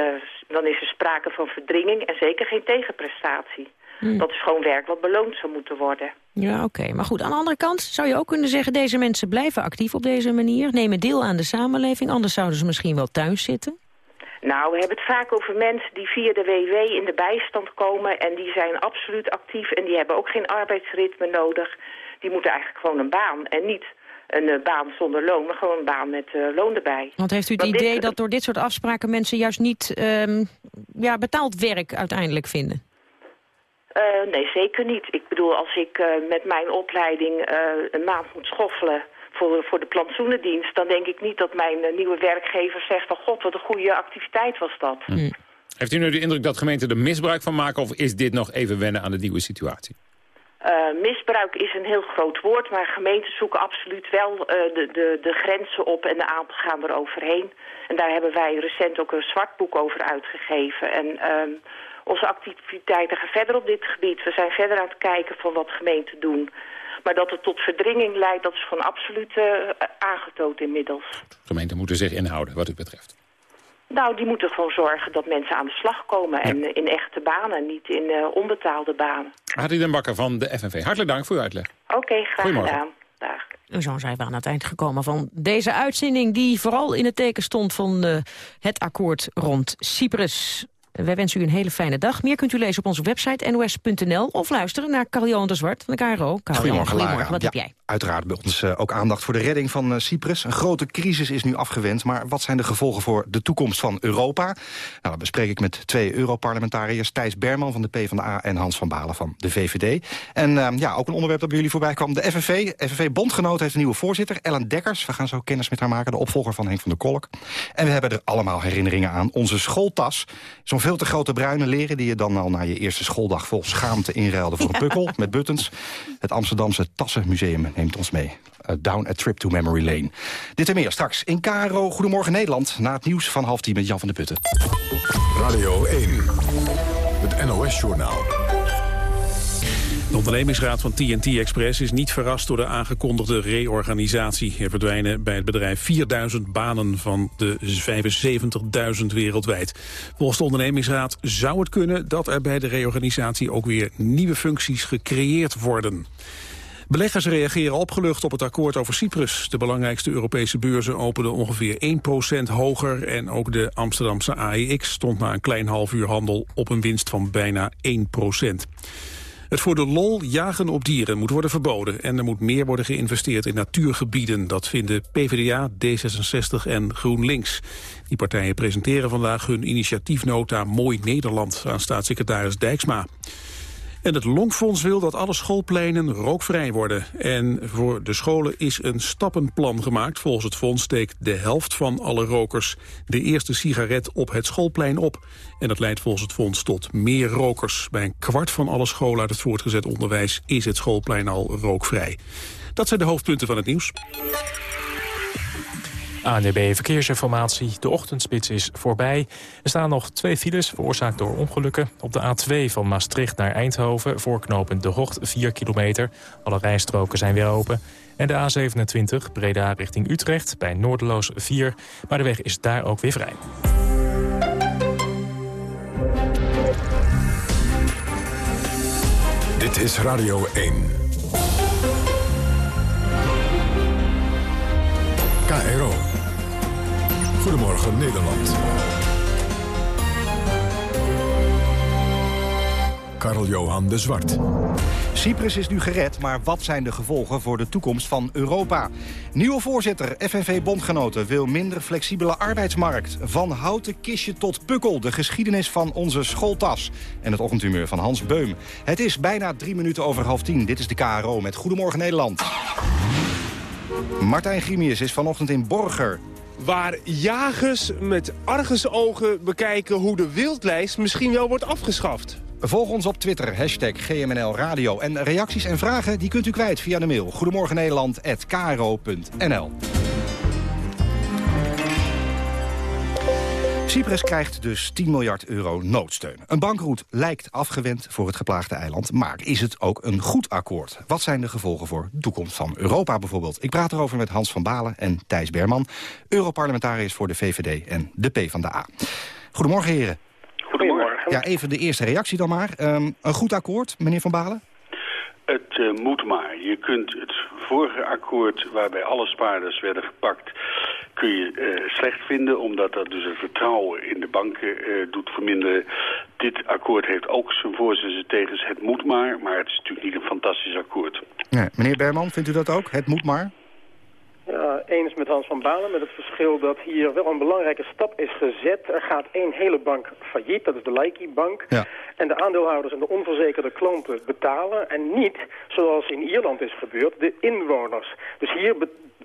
dan is er sprake van verdringing en zeker geen tegenprestatie. Hmm. Dat is gewoon werk wat beloond zou moeten worden. Ja, oké. Okay. Maar goed, aan de andere kant zou je ook kunnen zeggen... deze mensen blijven actief op deze manier, nemen deel aan de samenleving... anders zouden ze misschien wel thuis zitten. Nou, we hebben het vaak over mensen die via de WW in de bijstand komen... en die zijn absoluut actief en die hebben ook geen arbeidsritme nodig. Die moeten eigenlijk gewoon een baan en niet een uh, baan zonder loon, maar gewoon een baan met uh, loon erbij. Want heeft u het Want idee dit... dat door dit soort afspraken mensen juist niet um, ja, betaald werk uiteindelijk vinden? Uh, nee, zeker niet. Ik bedoel, als ik met mijn opleiding een maand moet schoffelen voor, voor de plantsoenendienst... dan denk ik niet dat mijn uh, nieuwe werkgever zegt van... god, wat een goede activiteit was dat. Hm. Heeft u nu de indruk dat gemeenten er misbruik van maken... of is dit nog even wennen aan de nieuwe situatie? Uh, misbruik is een heel groot woord, maar gemeenten zoeken absoluut wel uh, de, de, de grenzen op en de aantal gaan er overheen. En daar hebben wij recent ook een zwart boek over uitgegeven. En uh, onze activiteiten gaan verder op dit gebied. We zijn verder aan het kijken van wat gemeenten doen. Maar dat het tot verdringing leidt, dat is gewoon absoluut uh, aangetoond inmiddels. Gemeenten moeten zich inhouden, wat u betreft. Nou, die moeten gewoon zorgen dat mensen aan de slag komen. Ja. En in echte banen, niet in uh, onbetaalde banen. Harry den Bakker van de FNV. Hartelijk dank voor uw uitleg. Oké, okay, graag gedaan. Dag. Zo zijn we aan het eind gekomen van deze uitzending... die vooral in het teken stond van uh, het akkoord rond Cyprus. Wij wensen u een hele fijne dag. Meer kunt u lezen op onze website nos.nl of luisteren naar Carl de Zwart van de KRO. Goedemorgen, Goedemorgen. Wat ja, heb jij? Uiteraard bij ons uh, ook aandacht voor de redding van uh, Cyprus. Een grote crisis is nu afgewend, maar wat zijn de gevolgen voor de toekomst van Europa? Nou, dat bespreek ik met twee Europarlementariërs. Thijs Berman van de PvdA en Hans van Balen van de VVD. En uh, ja, ook een onderwerp dat bij jullie voorbij kwam. De FNV, FNV Bondgenoot heeft een nieuwe voorzitter, Ellen Dekkers. We gaan zo kennis met haar maken, de opvolger van Henk van der Kolk. En we hebben er allemaal herinneringen aan. Onze schooltas, zo'n veel te grote bruine leren... die je dan al na je eerste schooldag vol schaamte inruilde voor een pukkel met buttons. Het Amsterdamse Tassenmuseum neemt ons mee. Uh, down a trip to memory lane. Dit en meer straks in Karo. Goedemorgen Nederland. Na het nieuws van half tien met Jan van de Putten. Radio 1. Het NOS-journaal. De ondernemingsraad van TNT Express is niet verrast door de aangekondigde reorganisatie. Er verdwijnen bij het bedrijf 4000 banen van de 75.000 wereldwijd. Volgens de ondernemingsraad zou het kunnen dat er bij de reorganisatie ook weer nieuwe functies gecreëerd worden. Beleggers reageren opgelucht op het akkoord over Cyprus. De belangrijkste Europese beurzen openden ongeveer 1% hoger... en ook de Amsterdamse AEX stond na een klein half uur handel... op een winst van bijna 1%. Het voor de lol jagen op dieren moet worden verboden... en er moet meer worden geïnvesteerd in natuurgebieden. Dat vinden PvdA, D66 en GroenLinks. Die partijen presenteren vandaag hun initiatiefnota Mooi Nederland... aan staatssecretaris Dijksma. En het Longfonds wil dat alle schoolpleinen rookvrij worden. En voor de scholen is een stappenplan gemaakt. Volgens het fonds steekt de helft van alle rokers de eerste sigaret op het schoolplein op. En dat leidt volgens het fonds tot meer rokers. Bij een kwart van alle scholen uit het voortgezet onderwijs is het schoolplein al rookvrij. Dat zijn de hoofdpunten van het nieuws. ANDB Verkeersinformatie. De ochtendspits is voorbij. Er staan nog twee files, veroorzaakt door ongelukken. Op de A2 van Maastricht naar Eindhoven, voorknopend De Hocht, 4 kilometer. Alle rijstroken zijn weer open. En de A27, Breda richting Utrecht, bij Noordeloos 4. Maar de weg is daar ook weer vrij. Dit is Radio 1. KRO. Goedemorgen Nederland. Karl-Johan de Zwart. Cyprus is nu gered, maar wat zijn de gevolgen voor de toekomst van Europa? Nieuwe voorzitter, FNV-bondgenoten, wil minder flexibele arbeidsmarkt. Van houten kistje tot pukkel, de geschiedenis van onze schooltas. En het ochtendhumeur van Hans Beum. Het is bijna drie minuten over half tien. Dit is de KRO met Goedemorgen Nederland. Martijn Grimius is vanochtend in Borger. Waar jagers met argusogen bekijken hoe de wildlijst misschien wel wordt afgeschaft. Volg ons op Twitter, hashtag GMNL Radio. En reacties en vragen die kunt u kwijt via de mail. Goedemorgen Nederland@kro.nl. Cyprus krijgt dus 10 miljard euro noodsteun. Een bankroet lijkt afgewend voor het geplaagde eiland... maar is het ook een goed akkoord? Wat zijn de gevolgen voor de toekomst van Europa bijvoorbeeld? Ik praat erover met Hans van Balen en Thijs Berman... Europarlementariërs voor de VVD en de PvdA. Goedemorgen, heren. Goedemorgen. Ja, even de eerste reactie dan maar. Ehm, een goed akkoord, meneer Van Balen? Het uh, moet maar. Je kunt het vorige akkoord waarbij alle spaarders werden gepakt kun je uh, slecht vinden, omdat dat dus het vertrouwen in de banken uh, doet verminderen. Dit akkoord heeft ook zijn voor's en tegens. Het moet maar, maar het is natuurlijk niet een fantastisch akkoord. Nee, meneer Berman, vindt u dat ook? Het moet maar? Ja, eens met Hans van Balen, met het verschil dat hier wel een belangrijke stap is gezet. Er gaat één hele bank failliet, dat is de Laiki-bank. Ja. En de aandeelhouders en de onverzekerde klanten betalen. En niet, zoals in Ierland is gebeurd, de inwoners. Dus hier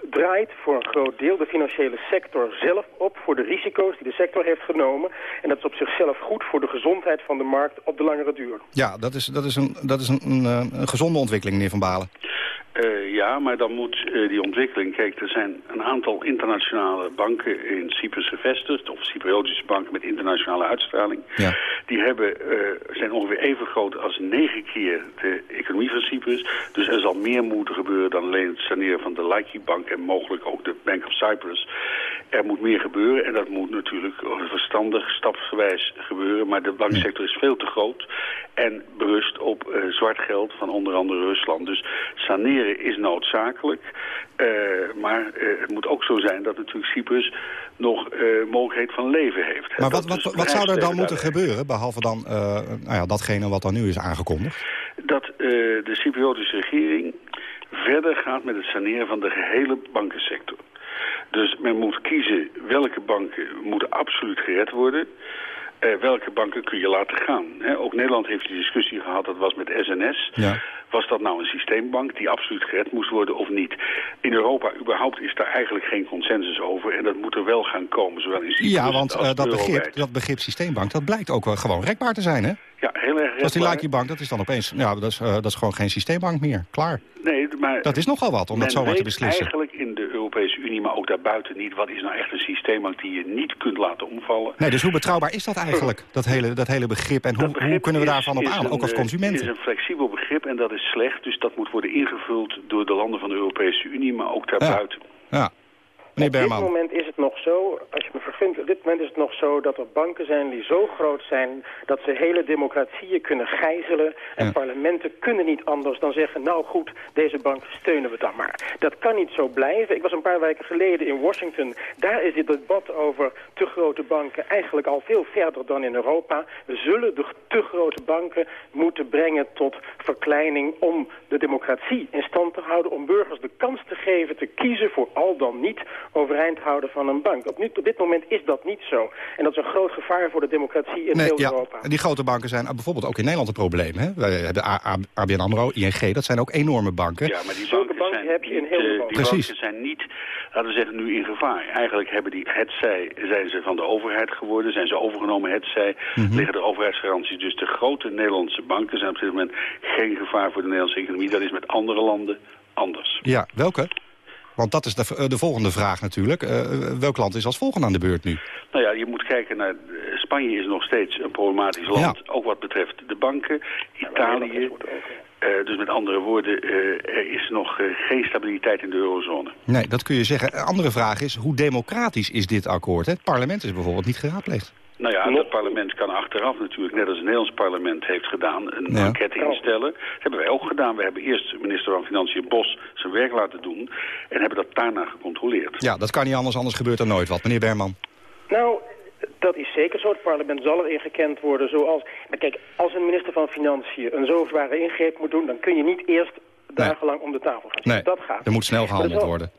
draait voor een groot deel de financiële sector zelf op... voor de risico's die de sector heeft genomen. En dat is op zichzelf goed voor de gezondheid van de markt op de langere duur. Ja, dat is, dat is, een, dat is een, een, een gezonde ontwikkeling, meneer Van Balen. Uh, ja, maar dan moet uh, die ontwikkeling... Kijk, er zijn een aantal internationale banken in Cyprus gevestigd... of Cypriotische banken met internationale uitstraling. Ja. Die hebben, uh, zijn ongeveer even groot als negen keer de economie van Cyprus. Dus er zal meer moeten gebeuren dan alleen het saneren van de Laiki-bank... en mogelijk ook de Bank of Cyprus. Er moet meer gebeuren en dat moet natuurlijk verstandig, stapsgewijs gebeuren. Maar de banksector is veel te groot en berust op zwart geld van onder andere Rusland. Dus saneren is noodzakelijk. Uh, maar uh, het moet ook zo zijn dat natuurlijk Cyprus nog mogelijkheid van leven heeft. Maar wat, wat, dus wat zou er dan moeten gebeuren, behalve dan nou ja, datgene wat dan nu is aangekondigd? Dat de Cypriotische regering verder gaat met het saneren van de gehele bankensector. Dus men moet kiezen welke banken moeten absoluut gered worden... Uh, welke banken kun je laten gaan? He, ook Nederland heeft die discussie gehad, dat was met SNS. Ja. Was dat nou een systeembank die absoluut gered moest worden of niet? In Europa überhaupt is daar eigenlijk geen consensus over. En dat moet er wel gaan komen, zowel in Cyprus Ja, want uh, dat, begrip, dat begrip systeembank, dat blijkt ook wel gewoon rekbaar te zijn, hè? Ja, heel erg Zoals die Laiki-bank, dat is dan opeens... Ja, dat is, uh, dat is gewoon geen systeembank meer. Klaar. Nee, maar... Dat is nogal wat, om dat zomaar te beslissen. eigenlijk in de Europese Unie, maar ook daarbuiten niet... wat is nou echt een systeembank die je niet kunt laten omvallen. Nee, dus hoe betrouwbaar is dat eigenlijk, dat hele, dat hele begrip? En hoe, hoe kunnen we daarvan op aan, ook als consumenten? Het is een flexibel begrip en dat is slecht. Dus dat moet worden ingevuld door de landen van de Europese Unie, maar ook daarbuiten. Ja. ja. Meneer Op dit moment is het nog zo, als je me vergunt, op dit moment is het nog zo dat er banken zijn die zo groot zijn dat ze hele democratieën kunnen gijzelen. En parlementen kunnen niet anders dan zeggen, nou goed, deze bank steunen we dan maar. Dat kan niet zo blijven. Ik was een paar weken geleden in Washington. Daar is dit debat over te grote banken eigenlijk al veel verder dan in Europa. We zullen de te grote banken moeten brengen tot verkleining om de democratie in stand te houden. Om burgers de kans te geven te kiezen voor al dan niet overeind houden van een bank. Op, nu, op dit moment is dat niet zo. En dat is een groot gevaar voor de democratie in heel ja, Europa. En die grote banken zijn bijvoorbeeld ook in Nederland een probleem. Hè? Wij hebben ABN AMRO, ING, dat zijn ook enorme banken. Ja, maar die banken, banken zijn, heb je in heel Europa. Die banken zijn niet, laten we zeggen, nu in gevaar. Eigenlijk hebben die hetzij, zijn ze van de overheid geworden, zijn ze overgenomen hetzij, mm liggen de overheidsgaranties. Dus de grote Nederlandse banken zijn op dit moment geen gevaar voor de Nederlandse economie. Dat is met andere landen anders. Ja, welke? Want dat is de, eh, de volgende vraag natuurlijk. Uh, welk land is als volgende aan de beurt nu? Nou ja, je moet kijken naar... Spanje is nog steeds een problematisch land. Ook wat betreft de banken. Italië... Uh, dus met andere woorden, uh, er is nog uh, geen stabiliteit in de eurozone. Nee, dat kun je zeggen. Andere vraag is, hoe democratisch is dit akkoord? Het parlement is bijvoorbeeld niet geraadpleegd. Nou ja, het parlement kan achteraf natuurlijk, net als het Nederlands parlement heeft gedaan, een enquête instellen. Dat hebben wij ook gedaan. We hebben eerst minister van Financiën Bos zijn werk laten doen en hebben dat daarna gecontroleerd. Ja, dat kan niet anders, anders gebeurt er nooit wat. Meneer Berman. Nou, dat is zeker zo. Het parlement zal erin gekend worden zoals... Maar kijk, als een minister van Financiën een zo zware ingreep moet doen... dan kun je niet eerst dagenlang om de tafel gaan zitten. Nee, dat gaat. er moet snel gehandeld worden.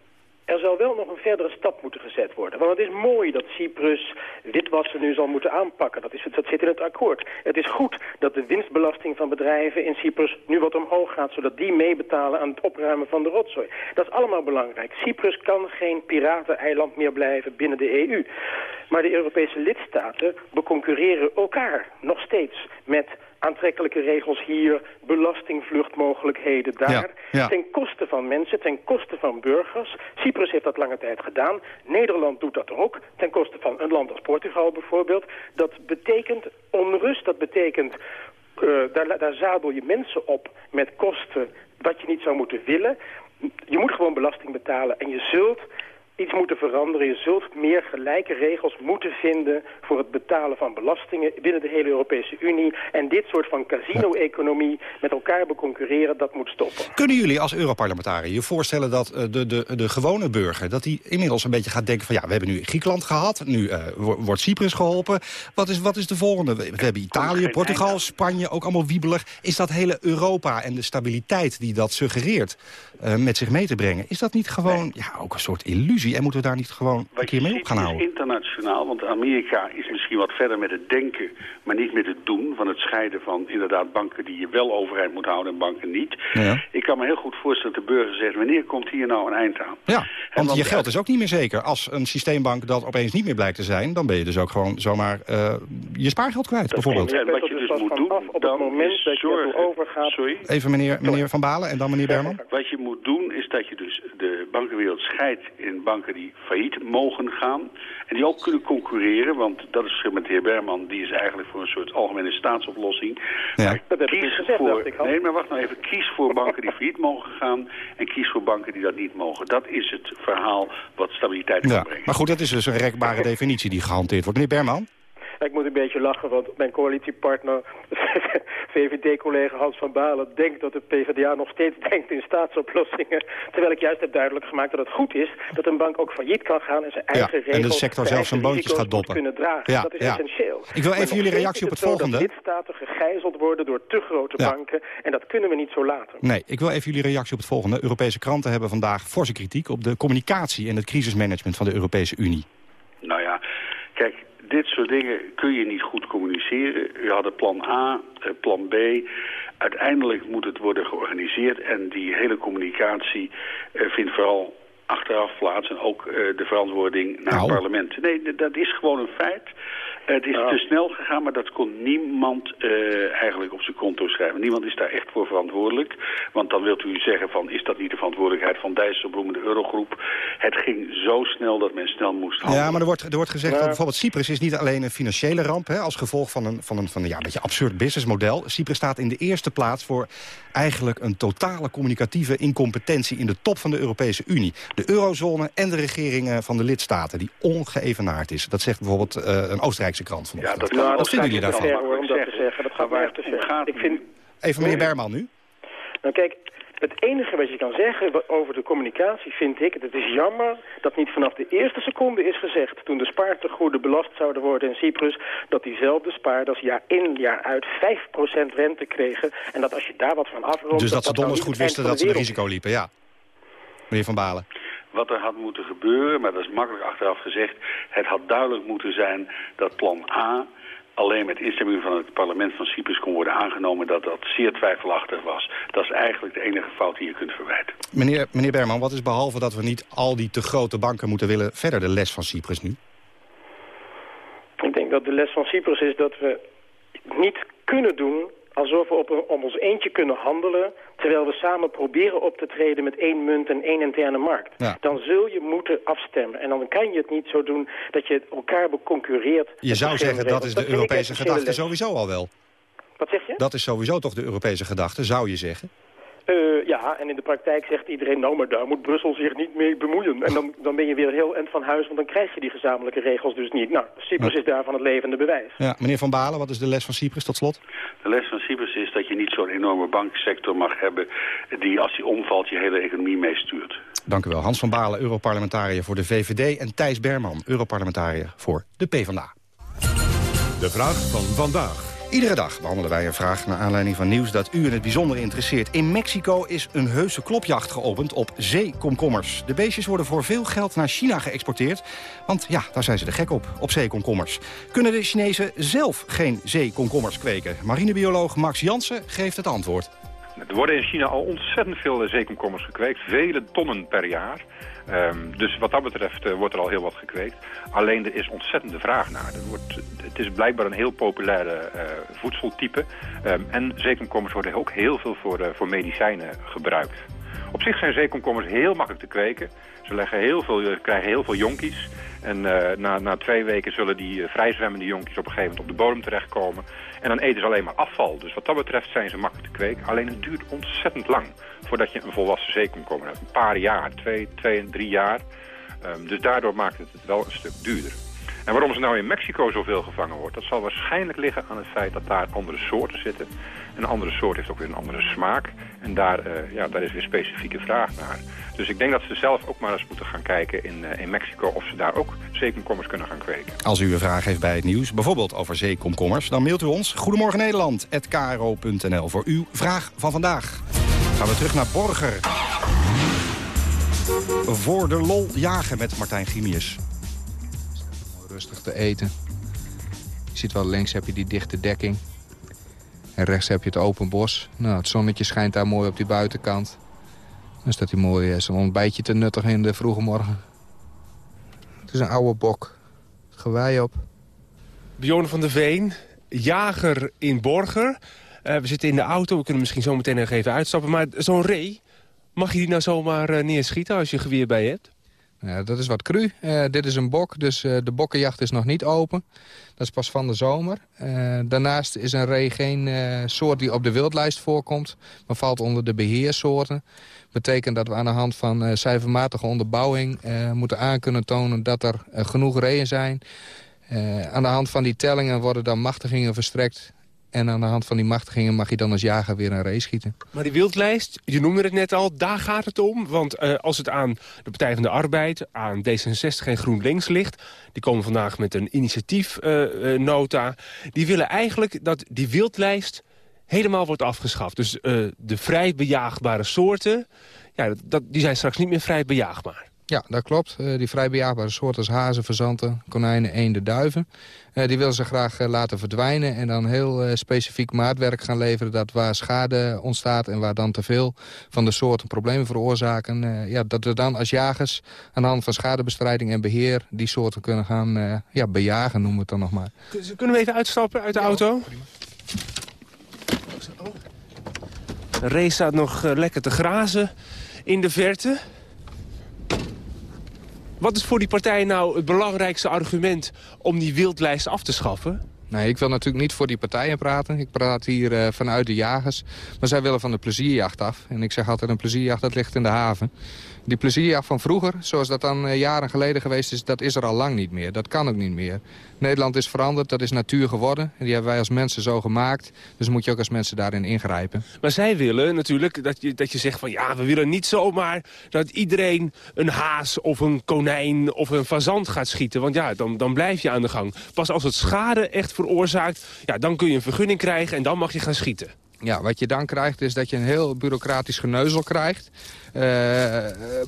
Er zal wel nog een verdere stap moeten gezet worden. Want het is mooi dat Cyprus witwassen nu zal moeten aanpakken. Dat, is, dat zit in het akkoord. Het is goed dat de winstbelasting van bedrijven in Cyprus nu wat omhoog gaat... zodat die meebetalen aan het opruimen van de rotzooi. Dat is allemaal belangrijk. Cyprus kan geen pirateneiland meer blijven binnen de EU. Maar de Europese lidstaten beconcurreren elkaar nog steeds met aantrekkelijke regels hier, belastingvluchtmogelijkheden daar. Ten koste van mensen, ten koste van burgers. Cyprus heeft dat lange tijd gedaan. Nederland doet dat ook, ten koste van een land als Portugal bijvoorbeeld. Dat betekent onrust, dat betekent... Uh, daar, daar zadel je mensen op met kosten wat je niet zou moeten willen. Je moet gewoon belasting betalen en je zult iets moeten veranderen. Je zult meer gelijke regels moeten vinden voor het betalen van belastingen binnen de hele Europese Unie. En dit soort van casino-economie met elkaar beconcurreren, dat moet stoppen. Kunnen jullie als Europarlementariër je voorstellen dat eh, de, de, de gewone burger, dat die inmiddels een beetje gaat denken van ja, we hebben nu Griekenland gehad, nu uh, wordt Cyprus geholpen. Wat is, wat is de volgende? We, hebben Italië, Portugal, Spanje, ook allemaal wiebelig. Is dat hele Europa en de stabiliteit die dat suggereert uh, met zich mee te brengen, is dat niet gewoon ja, ook een soort illusie? En moeten we daar niet gewoon een keer mee op gaan houden? internationaal, want Amerika is misschien wat verder met het denken... maar niet met het doen van het scheiden van inderdaad banken... die je wel overheid moet houden en banken niet. Ja. Ik kan me heel goed voorstellen dat de burger zegt... wanneer komt hier nou een eind aan? Ja, want, je geld is ook niet meer zeker. Als een systeembank dat opeens niet meer blijkt te zijn... dan ben je dus ook gewoon zomaar uh, je spaargeld kwijt, bijvoorbeeld. Ja, wat je dus, dus moet doen, op dan het moment dat je overgaat... Sorry? Even meneer, meneer Van Balen en dan meneer Berman. Wat je moet doen is dat je dus de bankenwereld scheidt in banken die failliet mogen gaan. En die ook kunnen concurreren, want dat is met de heer Berman... die is eigenlijk voor een soort algemene staatsoplossing. Ja. dat heb ik gezegd, voor, ik Nee, maar wacht nou even. Kies voor banken die failliet mogen gaan... en kies voor banken die dat niet mogen. Dat is het verhaal wat stabiliteit kan brengen. Maar goed, dat is dus een rekbare definitie die gehanteerd wordt. Meneer Berman? Ik moet een beetje lachen, want mijn coalitiepartner, VVD-collega Hans van Balen, denkt dat de PvdA nog steeds denkt in staatsoplossingen. Terwijl ik juist heb duidelijk gemaakt dat het goed is dat een bank ook failliet kan gaan en zijn eigen regels... en de sector zelf zijn boontjes gaat doppen. Kunnen dragen. Dat is essentieel. Ik wil even jullie reactie op het volgende. Dat lidstaten gegijzeld worden door te grote banken en dat kunnen we niet zo laten. Nee, ik wil even jullie reactie op het volgende. Europese kranten hebben vandaag forse kritiek op de communicatie en het crisismanagement van de Europese Unie. Dit soort dingen kun je niet goed communiceren. Je had plan A, eh, plan B. Uiteindelijk moet het worden georganiseerd. En die hele communicatie uh, vindt vooral achteraf plaatsen. Ook de verantwoording naar het Nou. parlement. Nee, dat is gewoon een feit. Het is te snel gegaan, maar dat kon niemand eh, eigenlijk op zijn konto schrijven. Niemand is daar echt voor verantwoordelijk. Want dan wilt u zeggen van, is dat niet de verantwoordelijkheid van Dijsselbloem, de Eurogroep? Het ging zo snel dat men snel moest handelen. Ja, maar er wordt, er wordt gezegd dat bijvoorbeeld Cyprus is niet alleen een financiële ramp... Hè, als gevolg van een, van een, van een, ja, een beetje absurd businessmodel. Cyprus staat in de eerste plaats voor eigenlijk een totale communicatieve incompetentie... in de top van de Europese Unie. De eurozone en de regeringen van de lidstaten, die ongeëvenaard is. Dat zegt bijvoorbeeld eh, een Oostenrijkse krant vanochtend. Ja, dat Nou, Wat vinden jullie daarvan? ver, hoor, om dat te zeggen. Dat gaat te. Ik vind, Even meneer Berman nu. Nou kijk, het enige wat je kan zeggen over de communicatie vind ik... het is jammer dat niet vanaf de eerste seconde is gezegd... toen de spaartegoeden belast zouden worden in Cyprus... dat diezelfde spaarders jaar in jaar uit 5% rente kregen. En dat als je daar wat van afrondt... Dus dat ze nou donders niet goed wisten dat de ze een risico liepen, ja. Meneer Van Balen. Wat er had moeten gebeuren, maar dat is makkelijk achteraf gezegd... het had duidelijk moeten zijn dat plan A alleen met instemming van het parlement van Cyprus kon worden aangenomen... dat dat zeer twijfelachtig was. Dat is eigenlijk de enige fout die je kunt verwijten. Meneer, meneer Berman, wat is behalve dat we niet al die te grote banken moeten willen... verder de les van Cyprus nu? Ik denk dat de les van Cyprus is dat we niet kunnen doen alsof we op, een- op ons eentje kunnen handelen... terwijl we samen proberen op te treden met één munt en één interne markt. Ja. Dan zul je moeten afstemmen. En dan kan je het niet zo doen dat je elkaar beconcurreert. Je zou zeggen, dat is de Europese gedachte sowieso al wel. Wat zeg je? Dat is sowieso toch de Europese gedachte, zou je zeggen? Eh, ja, en in de praktijk zegt iedereen... nou, maar daar moet Brussel zich niet mee bemoeien. En dan, dan ben je weer heel end van huis... want dan krijg je die gezamenlijke regels dus niet. Nou, Cyprus is daarvan het levende bewijs. Ja, meneer Van Balen, wat is de les van Cyprus tot slot? De les van Cyprus is dat je niet zo'n enorme banksector mag hebben... die als die omvalt je hele economie meestuurt. Dank u wel. Hans van Balen, Europarlementariër voor de VVD... en Thijs Berman, Europarlementariër voor de PvdA. De vraag van vandaag. Iedere dag behandelen wij een vraag naar aanleiding van nieuws dat u in het bijzonder interesseert. In Mexico is een heuse klopjacht geopend op zeekomkommers. De beestjes worden voor veel geld naar China geëxporteerd. Want ja, daar zijn ze de gek op, op zeekomkommers. Kunnen de Chinezen zelf geen zeekomkommers kweken? Marinebioloog Max Jansen geeft het antwoord. Er worden in China al ontzettend veel zeekomkommers gekweekt. Vele tonnen per jaar. Ehm, dus wat dat betreft eh, wordt er al heel wat gekweekt. Alleen er is ontzettende vraag naar. Wordt, het is blijkbaar een heel populaire eh, voedseltype. Ehm, en zeekomkommers worden ook heel veel voor, eh, voor medicijnen gebruikt. Op zich zijn zeekomkommers heel makkelijk te kweken. Ze leggen heel veel, krijgen heel veel jonkies. En na, na twee weken zullen die uh, vrijzwemmende jonkies op een gegeven moment op de bodem terechtkomen. En dan eten ze alleen maar afval. Dus wat dat betreft zijn ze makkelijk te kweken. Alleen het duurt ontzettend lang voordat je een volwassen zeekomkommer hebt. Een paar jaar, twee, twee en drie jaar. Um, dus daardoor maakt het het wel een stuk duurder. En waarom ze nou in Mexico zoveel gevangen wordt, dat zal waarschijnlijk liggen aan het feit dat daar andere soorten zitten. En een andere soort heeft ook weer een andere smaak. En daar, uh, ja, daar is weer specifieke vraag naar. Dus ik denk dat ze zelf ook maar eens moeten gaan kijken in, uh, in Mexico of ze daar ook zeekomkommers kunnen gaan kweken. Als u een vraag heeft bij het nieuws, bijvoorbeeld over zeekomkommers... dan mailt u ons Goedemorgen Nederland@kro.nl voor uw vraag van vandaag. Gaan we terug naar Borger. Voor de lol jagen met Martijn Grimius. Rustig te eten. Je ziet wel links heb je die dichte dekking. En rechts heb je het open bos. Nou, het zonnetje schijnt daar mooi op die buitenkant. Dan staat hij mooi zijn ontbijtje te nuttig in de vroege morgen. Het is een oude bok. Gewei op. Bjorn van der Veen, jager in Borger. Uh, we zitten in de auto, we kunnen misschien zo meteen nog even uitstappen. Maar zo'n ree, mag je die nou zomaar uh, neerschieten als je geweer bij hebt? Ja, dat is wat cru. Uh, dit is een bok, dus uh, de bokkenjacht is nog niet open. Dat is pas van de zomer. Daarnaast is een ree geen soort die op de wildlijst voorkomt... maar valt onder de beheersoorten. betekent dat we aan de hand van cijfermatige onderbouwing... moeten aan kunnen tonen dat er genoeg reeën zijn. aan de hand van die tellingen worden dan machtigingen verstrekt... En aan de hand van die machtigingen mag je dan als jager weer een race schieten. Maar die wildlijst, je noemde het net al, daar gaat het om. Want uh, als het aan de Partij van de Arbeid, aan D66 en GroenLinks ligt... die komen vandaag met een initiatiefnota... Uh, die willen eigenlijk dat die wildlijst helemaal wordt afgeschaft. Dus de vrij bejaagbare soorten, ja, dat, die zijn straks niet meer vrij bejaagbaar. Ja, dat klopt. Uh, die vrij bejaagbare soorten als hazen, verzanten, konijnen, eenden, duiven. Uh, die willen ze graag uh, laten verdwijnen en dan heel specifiek maatwerk gaan leveren... dat waar schade ontstaat en waar dan te veel van de soorten problemen veroorzaken... ja, dat we dan als jagers aan de hand van schadebestrijding en beheer... die soorten kunnen gaan ja, bejagen, noemen we het dan nog maar. Kunnen we even uitstappen uit de auto? De race staat nog lekker te grazen in de verte... Wat is voor die partij nou het belangrijkste argument om die wildlijst af te schaffen? Nee, ik wil natuurlijk niet voor die partijen praten. Ik praat hier uh, vanuit de jagers. Maar zij willen van de plezierjacht af. En ik zeg altijd, een plezierjacht dat ligt in de haven. Die plezierjacht van vroeger, zoals dat dan uh, jaren geleden geweest is... dat is er al lang niet meer. Dat kan ook niet meer. Nederland is veranderd, dat is natuur geworden. En die hebben wij als mensen zo gemaakt. Dus moet je ook als mensen daarin ingrijpen. Maar zij willen natuurlijk dat je, dat je zegt van... ja, we willen niet zomaar dat iedereen een haas of een konijn of een fazant gaat schieten. Want ja, dan, dan blijf je aan de gang. Pas als het schade echt veroorzaakt, ja, dan kun je een vergunning krijgen... en dan mag je gaan schieten. Ja, wat je dan krijgt is dat je een heel bureaucratisch geneuzel krijgt. Uh,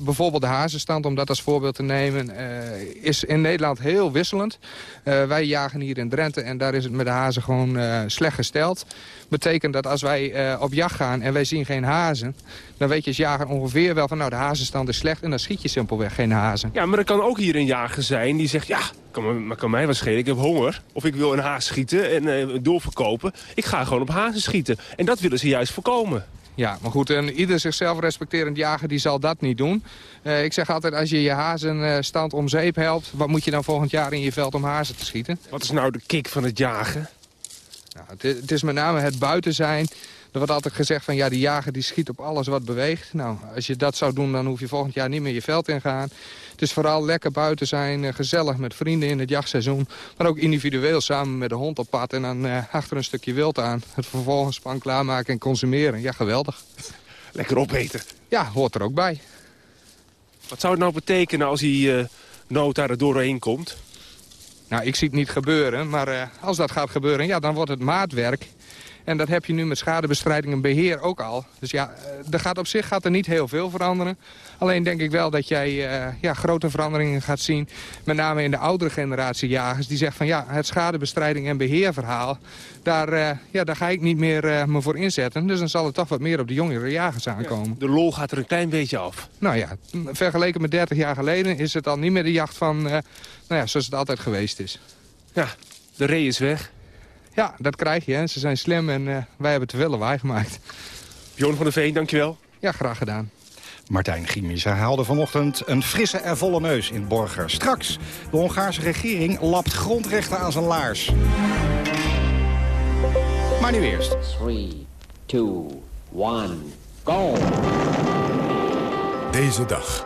bijvoorbeeld de hazenstand, om dat als voorbeeld te nemen, uh, is in Nederland heel wisselend. Uh, wij jagen hier in Drenthe en daar is het met de hazen gewoon slecht gesteld. Betekent dat als wij op jacht gaan en wij zien geen hazen... dan weet je als jager ongeveer wel van nou de hazenstand is slecht... en dan schiet je simpelweg geen hazen. Ja, maar er kan ook hier een jager zijn die zegt... ja, kan, maar kan mij wat schelen, ik heb honger. Of ik wil een haas schieten en doorverkopen. Ik ga gewoon op hazen schieten. En dat willen ze juist voorkomen. Ja, maar goed, en ieder zichzelf respecterend jager die zal dat niet doen. Uh, ik zeg altijd, als je je hazenstand om zeep helpt... wat moet je dan volgend jaar in je veld om hazen te schieten? Wat is nou de kick van het jagen? Nou, het, het, is met name het buiten zijn. Er wordt altijd gezegd van ja, die jager die schiet op alles wat beweegt. Nou, als je dat zou doen, dan hoef je volgend jaar niet meer je veld in gaan. Het is vooral lekker buiten zijn, eh, gezellig met vrienden in het jachtseizoen. Maar ook individueel samen met de hond op pad en dan uh, achter een stukje wild aan. Het vervolgens span klaarmaken en consumeren. Ja, geweldig. Lekker opeten. Ja, hoort er ook bij. Wat zou het nou betekenen als die uh, nood daar er doorheen komt? Nou, ik zie het niet gebeuren, maar uh, als dat gaat gebeuren, ja, dan wordt het maatwerk. En dat heb je nu met schadebestrijding en beheer ook al. Dus ja, er gaat op zich gaat er niet heel veel veranderen. Alleen denk ik wel dat jij uh, ja, grote veranderingen gaat zien. Met name in de oudere generatie jagers. Die zegt van ja, het schadebestrijding en beheerverhaal. Daar, uh, ja, daar ga ik niet meer me voor inzetten. Dus dan zal het toch wat meer op de jongere jagers aankomen. Ja, de lol gaat er een klein beetje af. Nou ja, vergeleken met 30 jaar geleden is het al niet meer de jacht van... nou ja, zoals het altijd geweest is. Ja, de ree is weg. Ja, dat krijg je. Hè. Ze zijn slim en uh, wij hebben te veel lawaai gemaakt. Bjorn van der Veen, dankjewel. Ja, graag gedaan. Martijn Giemis herhaalde vanochtend een frisse en volle neus in Borger. Straks, de Hongaarse regering lapt grondrechten aan zijn laars. Maar nu eerst. 3, 2, 1, go! Deze dag,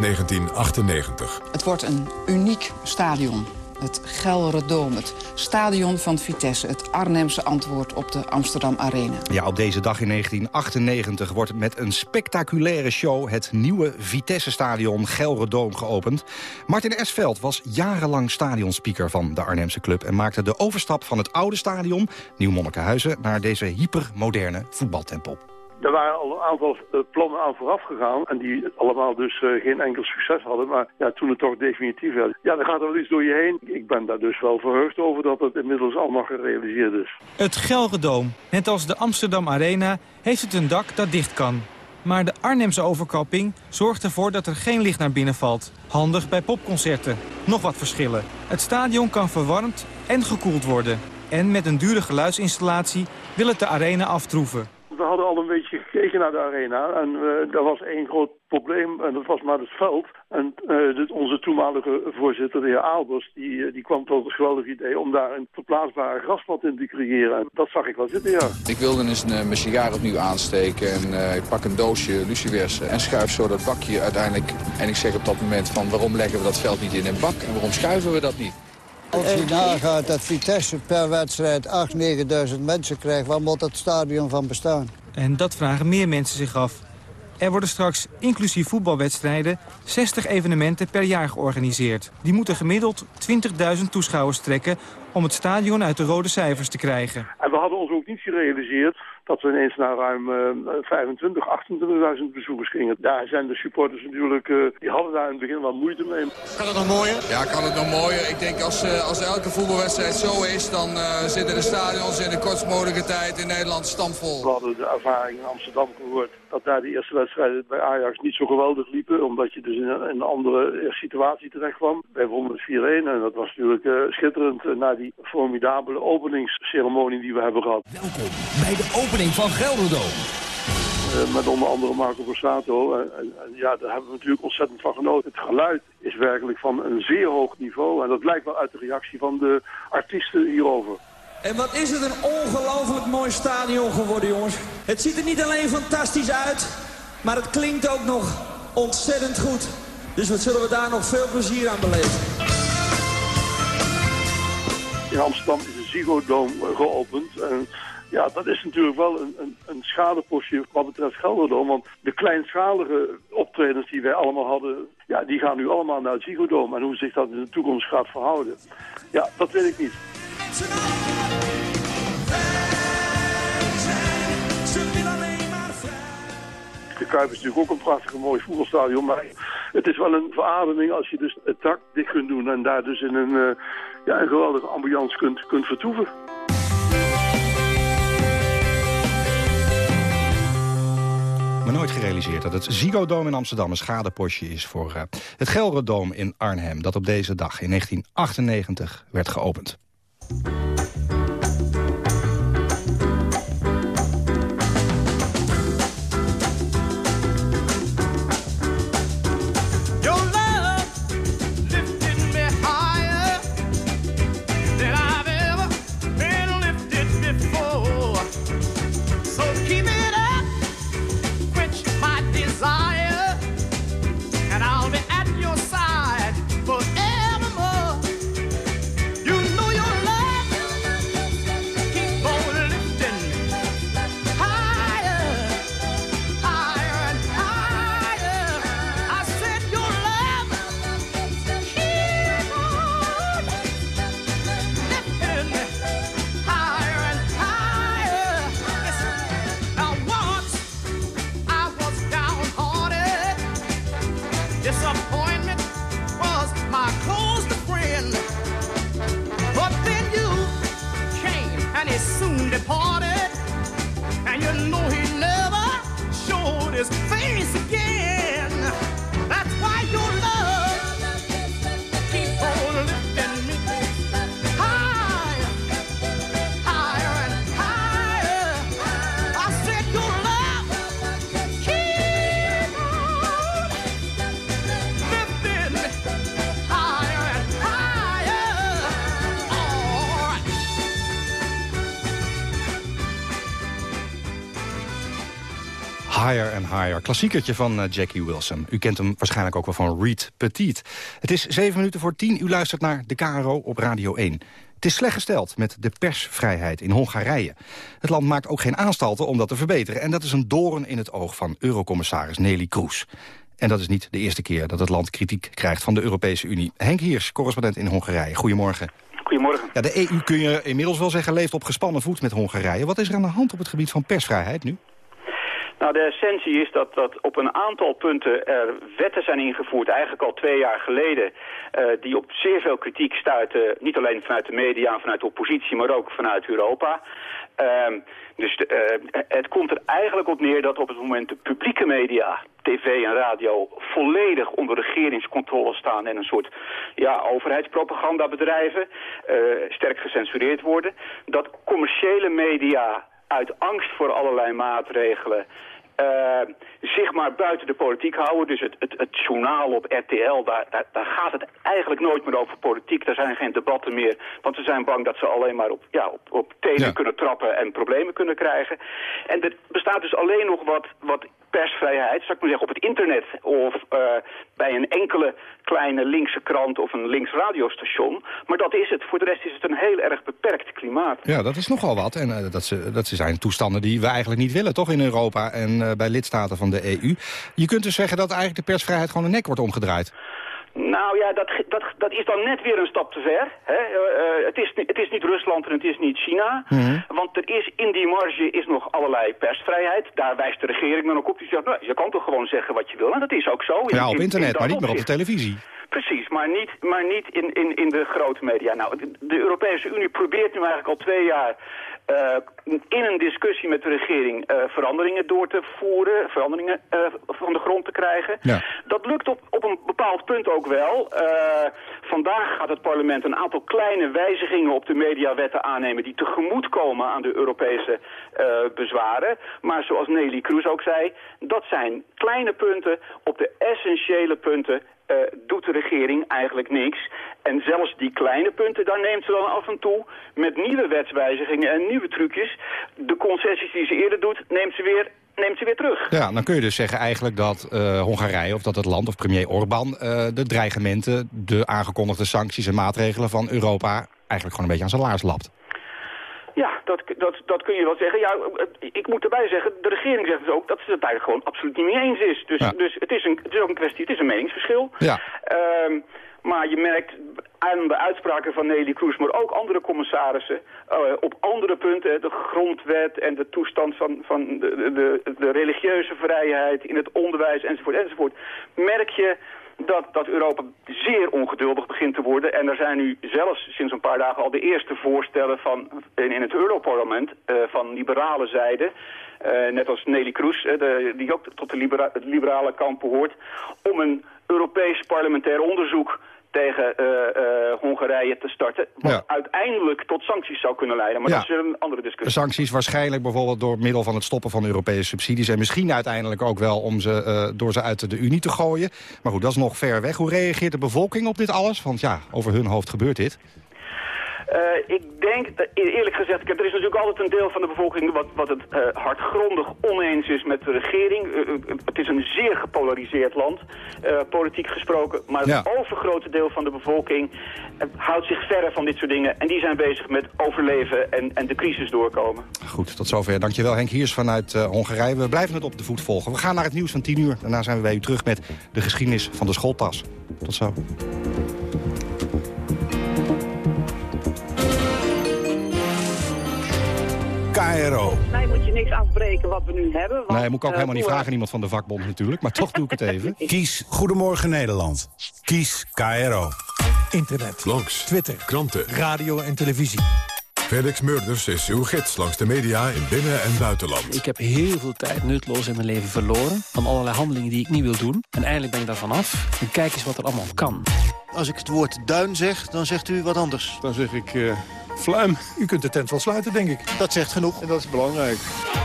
1998. Het wordt een uniek stadion het Gelre het stadion van Vitesse. Het Arnhemse antwoord op de Amsterdam Arena. Ja, op deze dag in 1998 wordt met een spectaculaire show... het nieuwe Vitesse-stadion Gelre geopend. Martin Esveld was jarenlang stadionspeaker van de Arnhemse club... en maakte de overstap van het oude stadion, Nieuw Monnikenhuizen... naar deze hypermoderne voetbaltempel. Er waren al een aantal eh, plannen aan vooraf gegaan en die allemaal dus uh, geen enkel succes hadden. Maar ja, toen het toch definitief werd, ja, dan gaat er wel iets door je heen. Ik ben daar dus wel verheugd over dat het inmiddels allemaal gerealiseerd is. Het Gelredoom, net als de Amsterdam Arena, heeft het een dak dat dicht kan. Maar de Arnhemse overkapping zorgt ervoor dat er geen licht naar binnen valt. Handig bij popconcerten. Nog wat verschillen. Het stadion kan verwarmd en gekoeld worden. En met een dure geluidsinstallatie wil het de arena aftroeven we hadden al een beetje gekeken naar de arena. En uh, er was één groot probleem en dat was maar het veld. En uh, onze toenmalige voorzitter, de heer Albers, die, uh, die kwam tot het geweldige idee om daar een verplaatsbare grasmat in te creëren. En dat zag ik wel zitten, ja. Ik wilde eens een, mijn sigaar opnieuw aansteken en ik pak een doosje lucifers en schuif zo dat bakje uiteindelijk. En ik zeg op dat moment van waarom leggen we dat veld niet in een bak en waarom schuiven we dat niet? Als je nagaat dat Vitesse per wedstrijd 8.000, 9.000 mensen krijgt... waar moet het stadion van bestaan? En dat vragen meer mensen zich af. Er worden straks, inclusief voetbalwedstrijden, 60 evenementen per jaar georganiseerd. Die moeten gemiddeld 20.000 toeschouwers trekken om het stadion uit de rode cijfers te krijgen. En we hadden ons ook niet gerealiseerd dat we ineens naar ruim 25, 28.000 bezoekers gingen. Daar zijn de supporters natuurlijk, uh, die hadden daar in het begin wel moeite mee. Kan het nog mooier? Ja, kan het nog mooier. Ik denk als, uh, als elke voetbalwedstrijd zo is, dan uh, zitten de stadions in de kortst mogelijke tijd in Nederland stampvol. We hadden de ervaring in Amsterdam gehoord dat daar die eerste wedstrijden bij Ajax niet zo geweldig liepen. Omdat je dus in een, een andere situatie terecht kwam. Wij wonnen 4-1 en dat was natuurlijk schitterend na die formidabele openingsceremonie die we hebben gehad. Welkom bij de opening van Gelderdoom. Uh, met onder andere Marco Borsato. En, en, ja, daar hebben we natuurlijk ontzettend van genoten. Het geluid is werkelijk van een zeer hoog niveau. En dat blijkt wel uit de reactie van de artiesten hierover. En wat is het een ongelooflijk mooi stadion geworden, jongens. Het ziet er niet alleen fantastisch uit, maar het klinkt ook nog ontzettend goed. Dus wat zullen we daar nog veel plezier aan beleven. In Amsterdam is de Ziggo Dome geopend. En ja, dat is natuurlijk wel een, een, een schadepostje wat betreft Gelderdoom. Want de kleinschalige optredens die wij allemaal hadden... Ja, die gaan nu allemaal naar het Ziggo. En hoe zich dat in de toekomst gaat verhouden... Ja, dat weet ik niet. Kuip is natuurlijk ook een prachtig mooi voetbalstadion. Maar het is wel een verademing als je dus het dak dicht kunt doen... en daar dus in een, uh, ja, een geweldige ambiance kunt, kunt vertoeven. me nooit gerealiseerd dat het Ziggo Dome in Amsterdam een schadepostje is voor uh, het Gelderdoom in Arnhem, dat op deze dag in 1998 werd geopend. Higher and Higher. Klassiekertje van uh, Jackie Wilson. U kent hem waarschijnlijk ook wel van Reed Petit. Het is zeven minuten voor tien. U luistert naar de KRO op Radio 1. Het is slecht gesteld met de persvrijheid in Hongarije. Het land maakt ook geen aanstalten om dat te verbeteren. En dat is een doorn in het oog van eurocommissaris Nelly Kroes. En dat is niet de eerste keer dat het land kritiek krijgt van de Europese Unie. Henk Hiers, correspondent in Hongarije. Goedemorgen. Goedemorgen. Ja, de EU, kun je inmiddels wel zeggen, leeft op gespannen voet met Hongarije. Wat is er aan de hand op het gebied van persvrijheid nu? Nou, de essentie is dat, dat op een aantal punten er wetten zijn ingevoerd, eigenlijk al twee jaar geleden, uh, die op zeer veel kritiek stuiten, niet alleen vanuit de media vanuit de oppositie, maar ook vanuit Europa. Uh, dus de, uh, het komt er eigenlijk op neer dat op het moment de publieke media, tv en radio, volledig onder regeringscontrole staan en een soort ja, overheidspropaganda bedrijven, uh, sterk gecensureerd worden. Dat commerciële media uit angst voor allerlei maatregelen uh, zich maar buiten de politiek houden. Dus het, het, het journaal op RTL, daar, daar, daar, gaat het eigenlijk nooit meer over politiek. Daar zijn geen debatten meer, want ze zijn bang dat ze alleen maar op, ja, op, op tenen kunnen trappen en problemen kunnen krijgen. En er bestaat dus alleen nog wat, wat persvrijheid, zou ik maar zeggen, op het internet of uh, bij een enkele kleine linkse krant of een links radiostation. Maar dat is het. Voor de rest is het een heel erg beperkt klimaat. Ja, dat is nogal wat. En uh, dat, ze, dat zijn toestanden die we eigenlijk niet willen, toch in Europa en uh, bij lidstaten van de EU. Je kunt dus zeggen dat eigenlijk de persvrijheid gewoon een nek wordt omgedraaid. Nou ja, dat, dat, dat is dan net weer een stap te ver. Hè? Uh, het, is, het is niet Rusland en het is niet China. Mm Want er is in die marge is nog allerlei persvrijheid. Daar wijst de regering dan ook op. Die zegt, nou, je kan toch gewoon zeggen wat je wil. En dat is ook zo. Ja, op internet, maar niet meer op de televisie. Precies, maar niet, maar niet in, in, in de grote media. Nou, de, Europese Unie probeert nu eigenlijk al twee jaar uh, in een discussie met de regering uh, veranderingen door te voeren, veranderingen uh, van de grond te krijgen. Ja. Dat lukt op, op een bepaald punt ook wel. vandaag gaat het parlement een aantal kleine wijzigingen op de mediawetten aannemen die tegemoet komen aan de Europese bezwaren. Maar zoals Nelly Kroes ook zei, dat zijn kleine punten op de essentiële punten uh, doet de regering eigenlijk niks. En zelfs die kleine punten, daar neemt ze dan af en toe met nieuwe wetswijzigingen en nieuwe trucjes. De concessies die ze eerder doet, neemt ze weer neemt ze weer terug. Ja, dan kun je dus zeggen eigenlijk dat uh, Hongarije of dat het land of premier Orbán... Uh, de dreigementen, de aangekondigde sancties en maatregelen van Europa... eigenlijk gewoon een beetje aan zijn laars lapt. Ja, dat, dat, dat kun je wel zeggen. Ja, ik moet erbij zeggen, de regering zegt dus ook dat ze het eigenlijk gewoon absoluut niet mee eens is. Dus, dus het, is een, het is ook een kwestie, het is een meningsverschil. Ja. Um, maar je merkt aan de uitspraken van Nelly Kroes, maar ook andere commissarissen, uh, op andere punten, de grondwet en de toestand van, van de, de, de religieuze vrijheid in het onderwijs enzovoort enzovoort, merk je dat, dat Europa zeer ongeduldig begint te worden. En er zijn nu zelfs sinds een paar dagen al de eerste voorstellen van, in, in het Europarlement uh, van liberale zijde. Uh, net als Nelly Kroes, de, die ook tot de libera liberale kamp behoort, om een Europees parlementair onderzoek tegen uh, uh, Hongarije te starten. Wat ja. uiteindelijk tot sancties zou kunnen leiden. Maar ja. dat is een andere discussie. Sancties waarschijnlijk bijvoorbeeld door middel van het stoppen van Europese subsidies. En misschien uiteindelijk ook wel om ze, uh, door ze uit de Unie te gooien. Maar goed, dat is nog ver weg. Hoe reageert de bevolking op dit alles? Want ja, over hun hoofd gebeurt dit. Uh, ik denk, uh, eerlijk gezegd, er is natuurlijk altijd een deel van de bevolking wat, wat het uh, hardgrondig oneens is met de regering. het is een zeer gepolariseerd land, politiek gesproken. Maar ja. het overgrote deel van de bevolking houdt zich verre van dit soort dingen. En die zijn bezig met overleven en, en de crisis doorkomen. Goed, tot zover. Dankjewel Henk Hiers vanuit Hongarije. We blijven het op de voet volgen. We gaan naar het nieuws van 10 uur. Daarna zijn we bij u terug met de geschiedenis van de schooltas. Tot zo. KRO. Mij moet je niks afbreken wat we nu hebben. Want, nee, moet ik ook uh, helemaal niet vragen aan iemand van de vakbond natuurlijk. Maar toch doe ik het even. Kies Goedemorgen Nederland. Kies KRO. Internet. Langs. Twitter. Kranten. Radio en televisie. Felix Murders is uw gids langs de media in binnen- en buitenland. Ik heb heel veel tijd nutloos in mijn leven verloren... van allerlei handelingen die ik niet wil doen. En eindelijk ben ik daarvan af. En kijk eens wat er allemaal kan. Als ik het woord duin zeg, dan zegt u wat anders. Dan zeg ik... Uh... Fluim. U kunt de tent wel sluiten, denk ik. Dat zegt genoeg. En dat is belangrijk.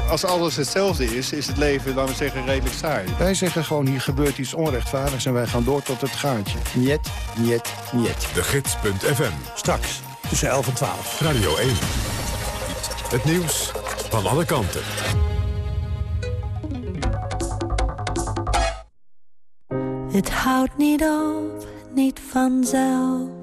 Als alles hetzelfde is, is het leven, laten we zeggen, redelijk saai. Wij zeggen gewoon, hier gebeurt iets onrechtvaardigs... en wij gaan door tot het gaatje. Niet, niet, niet. De Gids.fm. Straks, tussen 11 en 12. Radio 1. Het nieuws van alle kanten. Het houdt niet op, niet vanzelf.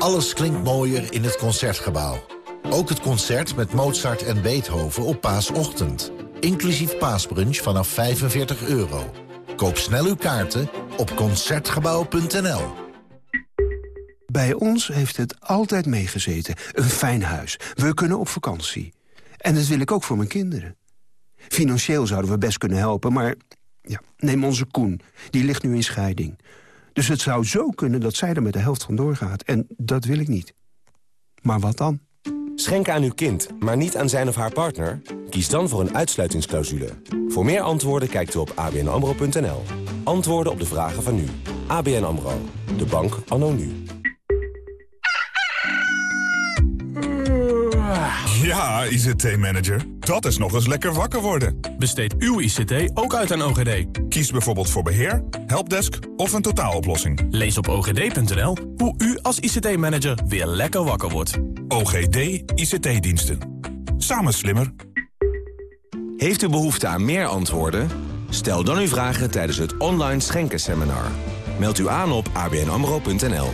Alles klinkt mooier in het Concertgebouw. Ook het concert met Mozart en Beethoven op paasochtend. Inclusief paasbrunch vanaf 45 euro. Koop snel uw kaarten op Concertgebouw.nl. Bij ons heeft het altijd meegezeten. Een fijn huis. We kunnen op vakantie. En dat wil ik ook voor mijn kinderen. Financieel zouden we best kunnen helpen, maar... Ja, neem onze Koen. Die ligt nu in scheiding. Dus het zou zo kunnen dat zij er met de helft van doorgaat. En dat wil ik niet. Maar wat dan? Schenken aan uw kind, maar niet aan zijn of haar partner? Kies dan voor een uitsluitingsclausule. Voor meer antwoorden kijkt u op abnamro.nl. Antwoorden op de vragen van nu. ABN AMRO. De bank anno nu. Ja, ICT-manager. Dat is nog eens lekker wakker worden. Besteed uw ICT ook uit aan OGD. Kies bijvoorbeeld voor beheer, helpdesk of een totaaloplossing. Lees op ogd.nl hoe u als ICT-manager weer lekker wakker wordt. OGD ICT-diensten. Samen slimmer. Heeft u behoefte aan meer antwoorden? Stel dan uw vragen tijdens het online schenkenseminar. Meld u aan op abnamro.nl.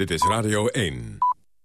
Dit is Radio 1.